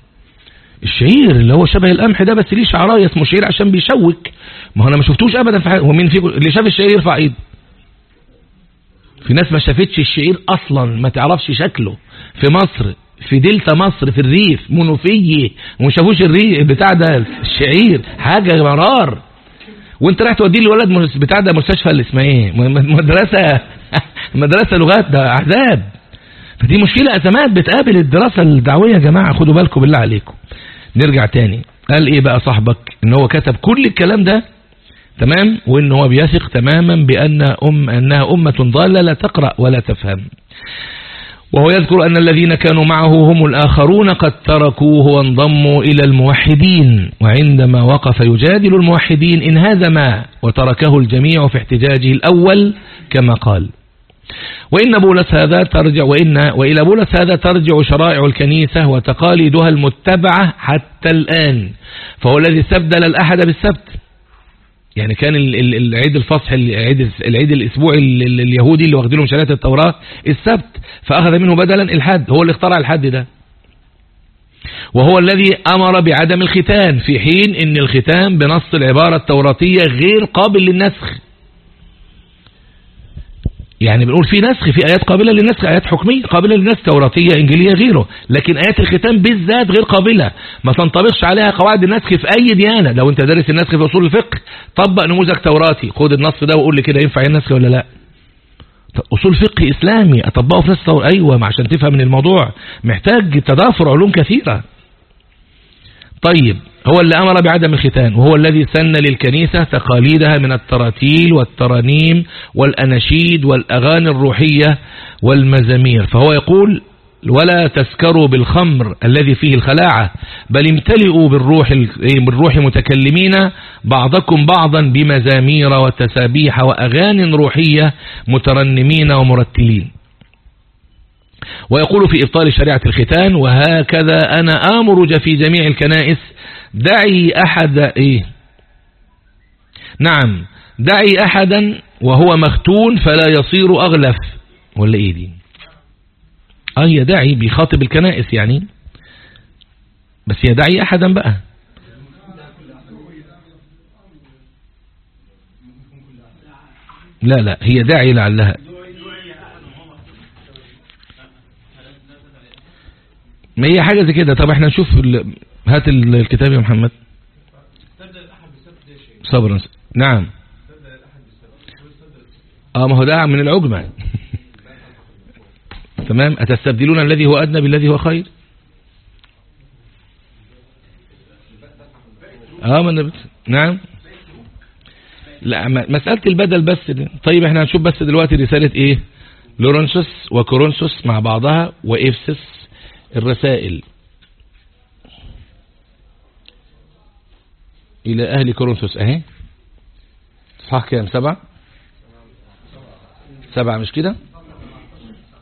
الشعير اللي هو شبه القمح ده بس ليه شعراية اسمه شعير عشان بيشوك. ما هو أنا ما شفتوش ابدا في حاجة هو مين فيكم؟ اللي شاف الشعير يرفع إيده. في ناس ما شافتش الشعير أصلا ما تعرفش شكله. في مصر في دلتا مصر في الريف منوفية وما شافوش الريف بتاع ده الشعير حاجة مرار وانت رايح توديه لولد بتاع ده مستشفى اللي اسمها إيه؟ مدرسة. *laughs* مدرسة لغات ده عذاب فدي مشكلة أزمات بتقابل الدراسة الدعوية يا جماعة خدوا بالكم بالله عليكم. نرجع تاني. قال إيه بقى صاحبك؟ إن هو كتب كل الكلام ده تمام؟ وإن هو بيثق تماما بأن ام أنها أمة ضالة لا تقرأ ولا تفهم. وهو يذكر أن الذين كانوا معه هم الآخرون قد تركوه وانضموا إلى الموحدين وعندما وقف يجادل الموحدين انهزم وتركه الجميع في احتجاجه الأول كما قال. وإن بولس هذا ترجع وإن وإلى بولس هذا ترجع شرائع الكنيسة وتقاليدها المتبعة حتى الآن فهو الذي استبدل الأحد بالسبت. يعني كان العيد الفصح العيد العيد الاسبوعي اليهودي اللي واخدينهم شريعة التوراة السبت فأخذ منه بدلا الحد هو اللي اخترع الحد ده. وهو الذي أمر بعدم الختان في حين إن الختان بنص العبارة التوراتية غير قابل للنسخ. يعني بنقول في نسخ في آيات قابلة للنسخ آيات حكمية قابلة للنسخ توراتية إنجيلية غيره. لكن آيات الختام بالذات غير قابلة. ما تنطبقش عليها قواعد النسخ في أي ديانة. لو أنت دارس النسخ في أصول الفقه طبق نموذج توراتي. خد النص ده وقول لي كده ينفع النسخ ولا لا؟ أصول فقه إسلامي أطبقه في نسخ أيوة عشان تفهم من الموضوع. محتاج تضافر علوم كثيرة. طيب هو اللي أمر بعدم الختان وهو الذي سن للكنيسة تقاليدها من التراتيل والترانيم والأناشيد والأغاني الروحية والمزامير. فهو يقول ولا تسكروا بالخمر الذي فيه الخلاعة بل امتلئوا بالروح, بالروح متكلمين بعضكم بعضا بمزامير وتسابيح وأغاني روحية مترنمين ومرتلين. ويقول في إبطال شريعة الختان وهكذا أنا آمر في جميع الكنائس دعي أحد إيه؟ نعم. دعي أحدا وهو مختون فلا يصير أغلف. ولا إيه دي؟ آه يدعي بيخاطب الكنائس يعني. بس يدعي أحدا بقى. لا لا هي داعي لعلها. ما هي حاجة زي كده. طب إحنا نشوف هات الكتاب يا محمد. صبرا. نعم. آه ما هو ده من العجمة *laughs* تمام. أتستبدلون الذي هو أدنى بالذي هو خير؟ آه من نعم. لا مسألة البدل بس طيب إحنا هنشوف بس دلوقتي رسالة إيه؟ لورنسوس وكورنسوس مع بعضها وإفسس الرسائل. إلى أهل كورنثوس أهي صح كام سبعة؟ سبعة مش كده؟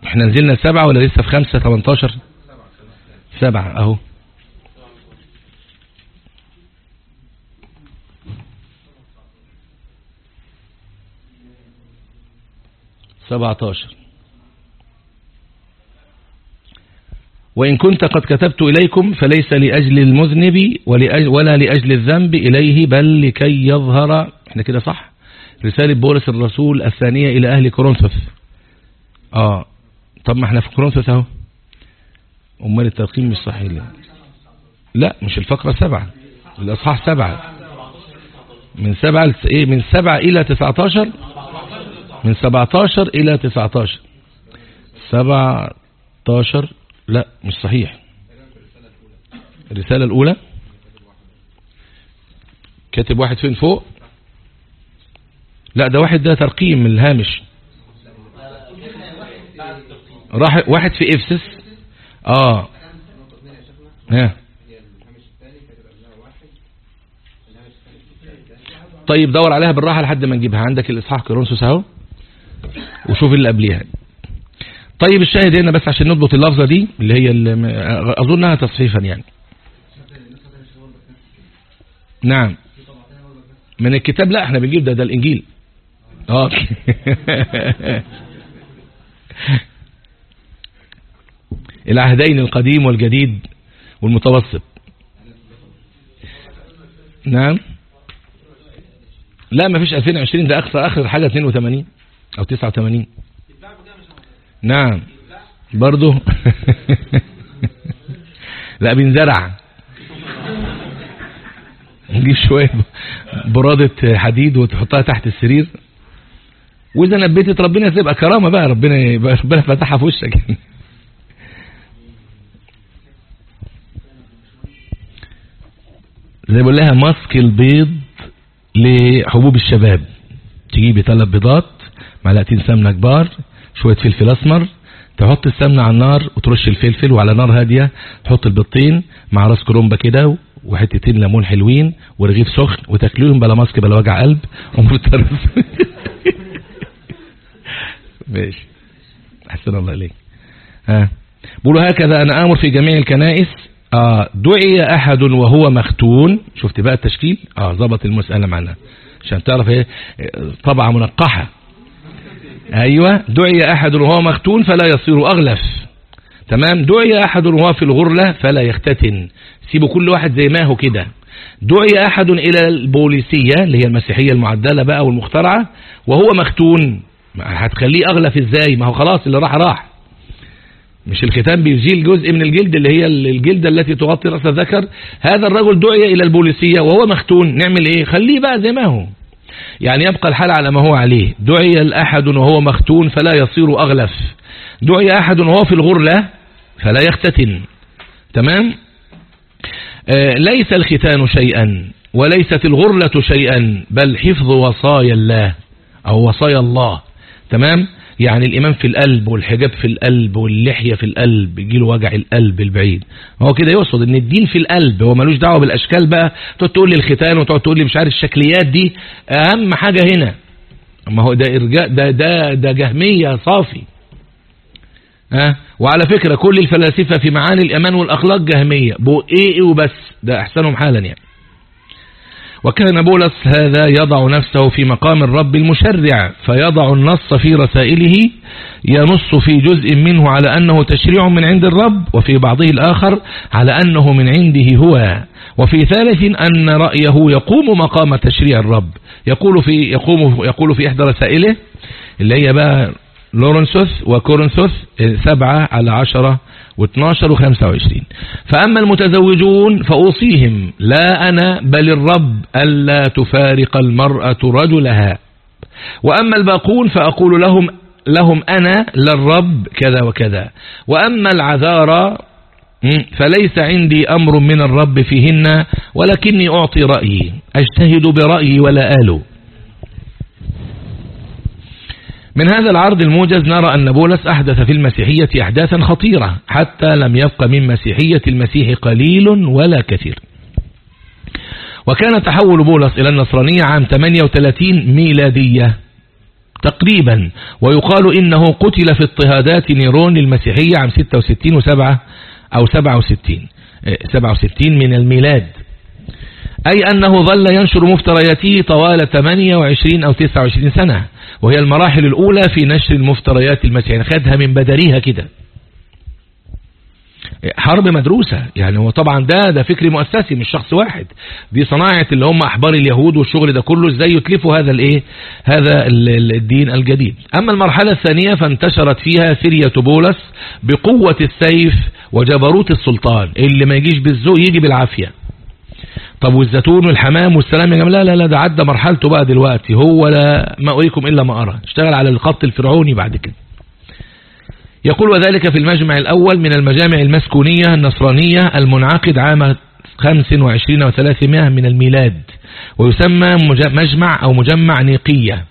إحنا نزلنا سبعة ولا لسه في خمسة؟ 18 سبعة أهو. سبعتاشر. وإن كنت قد كتبت إليكم فليس لأجل المذنب ولا لأجل الذنب إليه بل لكي يظهر. إحنا كده صح؟ رسالة بولس الرسول الثانية إلى أهل كورنثوس. آه. طب ما إحنا في كورنثوس أهو. أمال الترقيم مش صحيح ليه؟ لا مش الفقرة سبعة الأصحاح سبعة من سبعة إيه من سبعة إلى تسعتاشر. من سبعتاشر إلى تسعتاشر. سبعتاشر لا مش صحيح. الرسالة الأولى كاتب واحد فين فوق؟ لا ده واحد ده ترقيم من الهامش. راح واحد في إفسس. آه. ها. طيب دور عليها بالراحة لحد ما نجيبها. عندك الإصحاح كورنثوس أهو. وشوف اللي قبليها. طيب الشاهد هنا بس عشان نضبط اللفظة دي اللي هي اللي أظنها تصحيفا يعني. نعم. من الكتاب؟ لا إحنا بنجيب ده ده الإنجيل. آه. *laughs* العهدين القديم والجديد والمتوسط. نعم. لا ما فيش 2020 ده أقصى آخر حاجة 82 أو 89 نعم. برضو. *laughs* لا بنزرع. نجيب شوية برادة حديد وتحطها تحت السرير. وإذا نبيتت ربنا تبقى كرامة بقى ربنا ربنا فتحها في وشك. *laughs* زي بقول لها ماسك البيض لحبوب الشباب. تجيبي ثلاث بيضات معلقتين سمنة كبار شوية فلفل أسمر تحط السمنة على النار وترش الفلفل وعلى نار هادية تحط البيضتين مع راس كرومبة كده وحتتين ليمون حلوين ورغيف سخن وتاكلوهم بلا ماسك بلا وجع قلب ومرترس *laughs* ماشي. أحسن الله إليك. ها. بيقولوا هكذا أنا آمر في جميع الكنائس. آه دعي أحد وهو مختون. شفت بقى التشكيل؟ آه ظبط المسألة معنا. عشان تعرف إيه؟ طبعة منقحة. أيوه. دعي أحد وهو مختون فلا يصير أغلف. تمام؟ دعي أحد وهو في الغرلة فلا يختتن. سيبوا كل واحد زي ما هو كده. دعي أحد إلى البوليسية اللي هي المسيحية المعدلة بقى والمخترعة وهو مختون. هتخليه أغلف إزاي؟ ما هو خلاص اللي راح راح. مش الختان بيزيل جزء من الجلد اللي هي الجلدة التي تغطي رأس الذكر؟ هذا الرجل دعي إلى البوليسية وهو مختون. نعمل إيه؟ خليه بقى زي ما هو يعني يبقى الحال على ما هو عليه. دعي الأحد وهو مختون فلا يصير أغلف. دعي أحد وهو في الغرلة فلا يختتن. تمام؟ آه ليس الختان شيئا وليست الغرلة شيئا بل حفظ وصايا الله أو وصايا الله. تمام؟ يعني الإمام في القلب والحجاب في القلب واللحية في القلب يجيله وجع القلب البعيد. هو كده يقصد إن الدين في القلب هو ملوش دعوة بالأشكال بقى. تقعد تقول لي الختان وتقعد تقول لي مش عارف الشكليات دي أهم حاجة هنا. ما هو ده إرجاء ده ده ده جهمية صافي. ها؟ وعلى فكرة كل الفلاسفة في معاني الإيمان والأخلاق جهمية. بو إيه إيه وبس. ده أحسنهم حالا يعني. وكان بولس هذا يضع نفسه في مقام الرب المشرع فيضع النص في رسائله ينص في جزء منه على أنه تشريع من عند الرب وفي بعضه الآخر على أنه من عنده هو. وفي ثالث أن رأيه يقوم مقام تشريع الرب. يقول في, يقوم يقول في إحدى رسائله اللي هي بقى لورنسوس وكورنثوس سبعة على عشرة واثناشر وخمسة وعشرين. فأما المتزوجون فأوصيهم لا أنا بل الرب ألا تفارق المرأة رجلها. وأما الباقون فأقول لهم لهم أنا للرب كذا وكذا. وأما العذارى فليس عندي أمر من الرب فيهن ولكني أعطي رأيي. أجتهد برأيي ولا آله من هذا العرض الموجز نرى أن بولس أحدث في المسيحية أحداثا خطيرة حتى لم يبق من مسيحية المسيح قليل ولا كثير. وكان تحول بولس إلى النصرانية عام 38 ميلادية تقريبا ويقال إنه قتل في اضطهادات نيرون المسيحية عام 66 و7 أو 67 67 من الميلاد. أي أنه ظل ينشر مفترياته طوال 28 أو 29 سنة وهي المراحل الأولى في نشر المفتريات المسيحية. خدها من بدريها كده. حرب مدروسة يعني هو طبعا ده ده فكر مؤسسي مش شخص واحد. دي صناعة اللي هم أحبار اليهود والشغل ده كله إزاي يتلفوا هذا الإيه؟ هذا الدين الجديد. أما المرحلة الثانية فانتشرت فيها سيرية بولس بقوة السيف وجبروت السلطان اللي ما يجيش بالذوق يجي بالعافية. طب والزيتون والحمام والسلام يا جماعة؟ لا لا لا ده عدى مرحلته بقى دلوقتي. هو لا ما أريكم إلا ما أرى. اشتغل على الخط الفرعوني بعد كده. يقول وذلك في المجمع الأول من المجامع المسكونية النصرانية المنعقد عام 25 و300 من الميلاد ويسمى مجمع أو مجمع نيقية.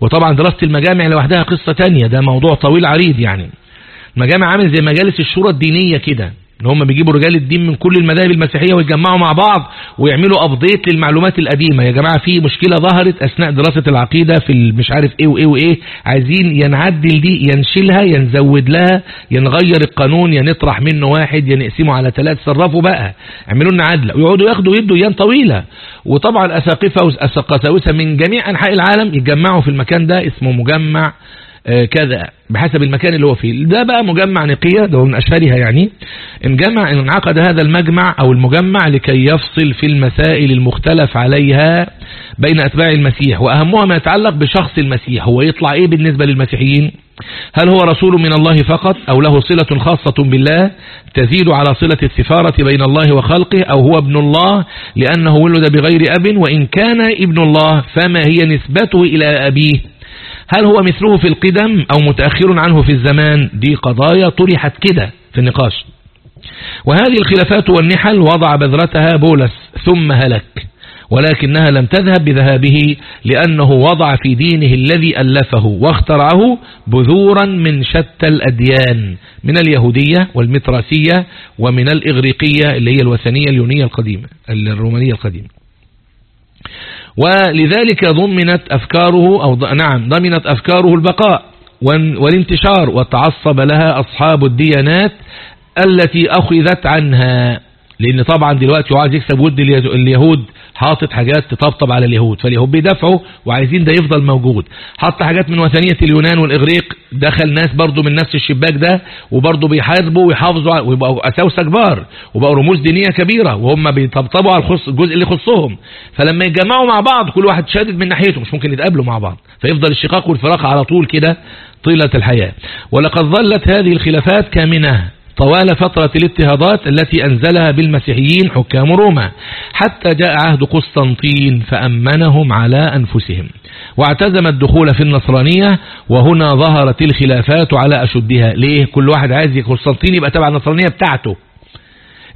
وطبعا دراسة المجامع لوحدها قصة تانية ده موضوع طويل عريض يعني. مجامع عامل زي مجالس الشورى الدينية كده. إن هم بيجيبوا رجال الدين من كل المذاهب المسيحية ويتجمعوا مع بعض ويعملوا ابديت للمعلومات القديمة. يا جماعة في مشكلة ظهرت أثناء دراسة العقيدة في مش عارف إيه وإيه وإيه. عايزين ينعدل دي ينشلها ينزود لها ينغير القانون ينطرح منه واحد ينقسمه على ثلاث. صرفوا بقى. اعملوا لنا عدلة. ويقعدوا ياخدوا يدوا أيام طويلة. وطبعا اساقفة واساقساوسة من جميع أنحاء العالم يتجمعوا في المكان ده اسمه مجمع كذا بحسب المكان اللي هو فيه. ده بقى مجمع نقية ده من أشهرها يعني. انجمع انعقد هذا المجمع أو المجمع لكي يفصل في المسائل المختلف عليها بين أتباع المسيح وأهمها ما يتعلق بشخص المسيح. هو يطلع إيه بالنسبة للمسيحيين؟ هل هو رسول من الله فقط أو له صلة خاصة بالله تزيد على صلة السفارة بين الله وخلقه أو هو ابن الله لأنه ولد بغير أب؟ وإن كان ابن الله فما هي نسبته إلى أبيه؟ هل هو مثله في القدم أو متأخر عنه في الزمان؟ دي قضايا طرحت كده في النقاش. وهذه الخلافات والنحل وضع بذرتها بولس ثم هلك. ولكنها لم تذهب بذهابه لأنه وضع في دينه الذي ألفه واخترعه بذورا من شتى الأديان من اليهودية والمتراسية ومن الإغريقية اللي هي الوثنية اليونية القديمة الرومانية القديمة. ولذلك ضمنت أفكاره أو نعم ضمنت أفكاره البقاء والانتشار وتعصب لها أصحاب الديانات التي أخذت عنها. لأن طبعا دلوقتي عايز يكسب ود اليهود حاطط حاجات تطبطب على اليهود فاليهود بيدافعوا وعايزين ده يفضل موجود. حط حاجات من وثنية اليونان والإغريق دخل ناس برضو من نفس الشباك ده وبرضو بيحاربوا ويحافظوا ويبقوا أساوسة كبار وبقوا رموز دينية كبيرة وهم بيطبطبوا على الخص الجزء اللي يخصهم. فلما يتجمعوا مع بعض كل واحد شادد من ناحيته مش ممكن يتقابلوا مع بعض. فيفضل الشقاق والفراق على طول كده طيلة الحياة. ولقد ظلت هذه الخلافات كامنة. طوال فترة الاضطهادات التي أنزلها بالمسيحيين حكام روما حتى جاء عهد قسطنطين فأمنهم على أنفسهم. واعتزم الدخول في النصرانية وهنا ظهرت الخلافات على أشدها. ليه؟ كل واحد عايز قسطنطين يبقى تبع النصرانية بتاعته.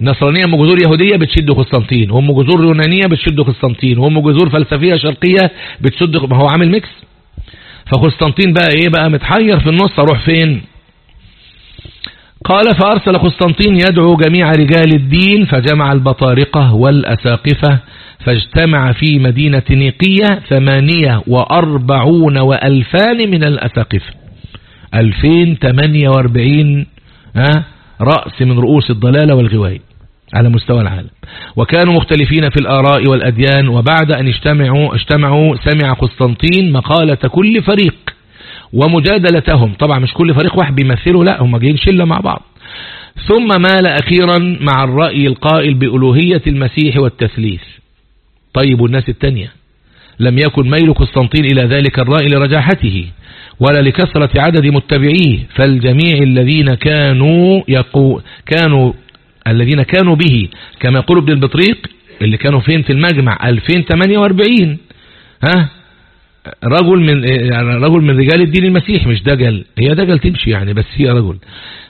النصرانية أم جذور يهودية بتشد قسطنطين وأم جذور يونانية بتشد قسطنطين وأم جذور فلسفية شرقية بتشد ما هو عامل ميكس. فقسطنطين بقى إيه؟ بقى متحير في النص أروح فين؟ قال فأرسل قسطنطين يدعو جميع رجال الدين فجمع البطارقة والأساقفة فاجتمع في مدينة نيقية ثمانية وأربعون وألفان من الأساقفة ألفين تمانية وأربعين رأس من رؤوس الضلالة والغواية على مستوى العالم. وكانوا مختلفين في الآراء والأديان وبعد أن اجتمعوا, اجتمعوا سمع قسطنطين مقالة كل فريق ومجادلتهم. طبعا مش كل فريق واحد بيمثله لا هم جايين شلة مع بعض. ثم مال أخيرا مع الرأي القائل بألوهية المسيح والتثليث. طيب الناس التانية؟ لم يكن ميل قسطنطين إلى ذلك الرأي لرجاحته ولا لكثرة عدد متبعيه فالجميع الذين كانوا يقو كانوا الذين كانوا به كما يقول ابن البطريق اللي كانوا فين في المجمع؟ 2048 ها؟ رجل من يعني رجل من رجال الدين المسيحي مش دجل. هي دجل تمشي يعني بس هي رجل.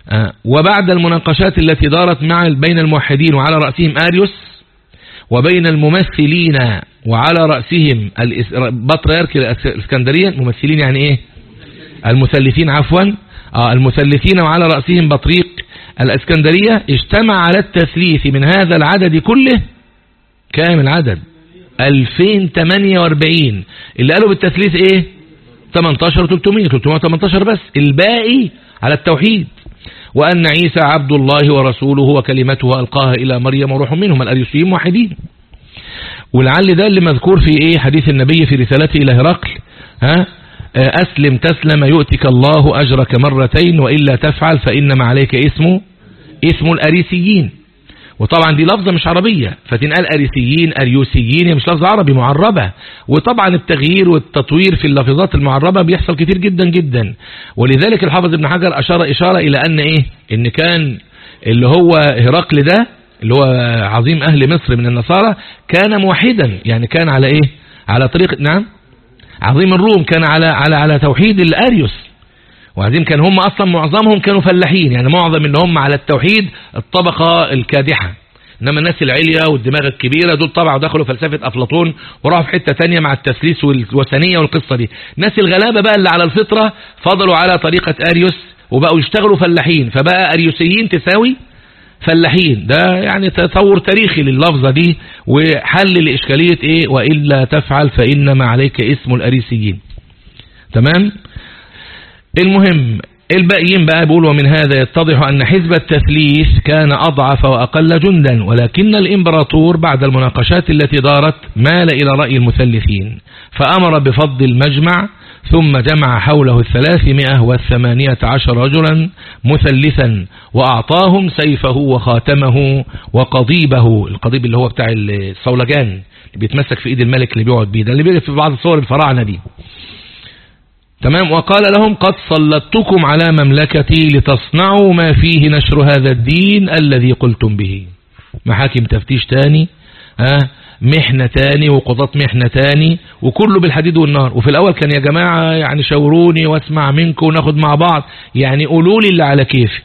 آه، وبعد المناقشات التي دارت مع بين الموحدين وعلى رأسهم آريوس وبين الممثلين وعلى رأسهم بطريرك الإسكندرية. الممثلين يعني إيه؟ المثلثين عفوا. آه المثلثين وعلى رأسهم بطريق الإسكندرية. اجتمع على التثليث من هذا العدد كله كام العدد 2048 اللي قالوا بالتثليث إيه؟ 18 300 318 بس. الباقي على التوحيد. وأن عيسى عبد الله ورسوله وكلمته ألقاها إلى مريم وروح منهم. الأريسيين موحدين. ولعل ده اللي مذكور في إيه؟ حديث النبي في رسالته إلى هرقل. ها؟ أسلم تسلم يؤتك الله أجرك مرتين وإلا تفعل فإنما عليك اسمه إسم الأريسيين. وطبعا دي لفظة مش عربية. فتنقال أريسيين أريوسيين هي مش لفظة عربي معربة. وطبعا التغيير والتطوير في اللفظات المعربة بيحصل كتير جدا جدا. ولذلك الحافظ ابن حجر أشار إشارة إلى أن إيه؟ إن كان اللي هو هرقل ده اللي هو عظيم أهل مصر من النصارى كان موحدا. يعني كان على إيه؟ على طريق نعم عظيم الروم كان على على على توحيد الأريوس. وبعدين كان هم أصلا معظمهم كانوا فلاحين يعني معظم إن هم على التوحيد الطبقة الكادحة. إنما الناس العليا والدماغ الكبيرة دول طبعا دخلوا فلسفة أفلاطون وراحوا في حتة تانية مع التسليس والوثنية والقصة دي. الناس الغلابة بقى اللي على الفطرة فضلوا على طريقة أريوس وبقوا يشتغلوا فلاحين. فبقى أريوسيين تساوي فلاحين. ده يعني تطور تاريخي لللفظة دي وحل لإشكالية إيه؟ وإلا تفعل فإنما عليك اسم الأريسيين. تمام؟ المهم الباقيين بقى بيقولوا ومن هذا يتضح أن حزب التثليث كان أضعف وأقل جندا ولكن الإمبراطور بعد المناقشات التي دارت مال إلى رأي المثلثين فأمر بفض المجمع ثم جمع حوله الثلاثمائة والثمانية عشر رجلا مثلثا وأعطاهم سيفه وخاتمه وقضيبه القضيب اللي هو بتاع الصولجان اللي بيتمسك في إيد الملك اللي بيقعد بيه ده اللي بيجي في بعض صور الفراعنة دي. تمام؟ وقال لهم قد سلطتكم على مملكتي لتصنعوا ما فيه نشر هذا الدين الذي قلتم به. محاكم تفتيش تاني ها؟ محنة تاني وقضاة محنة تاني وكله بالحديد والنار. وفي الأول كان يا جماعة يعني شاوروني وأسمع منكم وناخد مع بعض. يعني قولوا لي اللي على كيفي.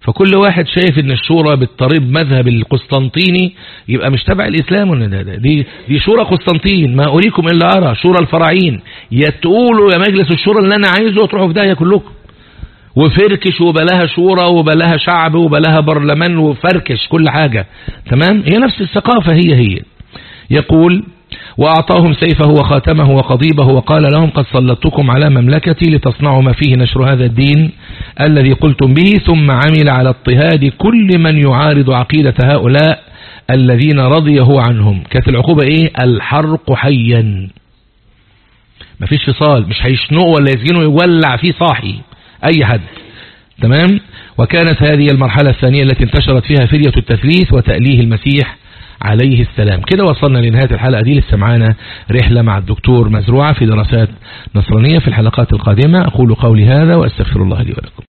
فكل واحد شايف إن الشورى بالطريق مذهب القسطنطيني يبقى مش تبع الإسلام ولا ده, ده دي دي شورى قسطنطين ما أريكم إلا أرى شورى الفراعين. يا تقولوا يا مجلس الشورى اللي أنا عايزه وتروحوا في داهية كلكم. وفركش وبلاها شورى وبلاها شعب وبلاها برلمان وفركش كل حاجة. تمام؟ هي نفس الثقافة هي هي. يقول وأعطاهم سيفه وخاتمه وقضيبه وقال لهم قد سلطتكم على مملكتي لتصنعوا ما فيه نشر هذا الدين الذي قلتم به ثم عمل على اضطهاد كل من يعارض عقيدة هؤلاء الذين رضيه عنهم. كانت العقوبة إيه؟ الحرق حيا. مفيش فصال مش هيشنقوا ولا يسجنوا يولع فيه صاحي أي حد. تمام؟ وكانت هذه المرحلة الثانية التي انتشرت فيها فرية التثليث وتأليه المسيح عليه السلام. كده وصلنا لنهاية الحلقة دي. لسه معانا رحلة مع الدكتور مزروعة في دراسات نصرانية في الحلقات القادمة. أقول قولي هذا وأستغفر الله لي ولكم.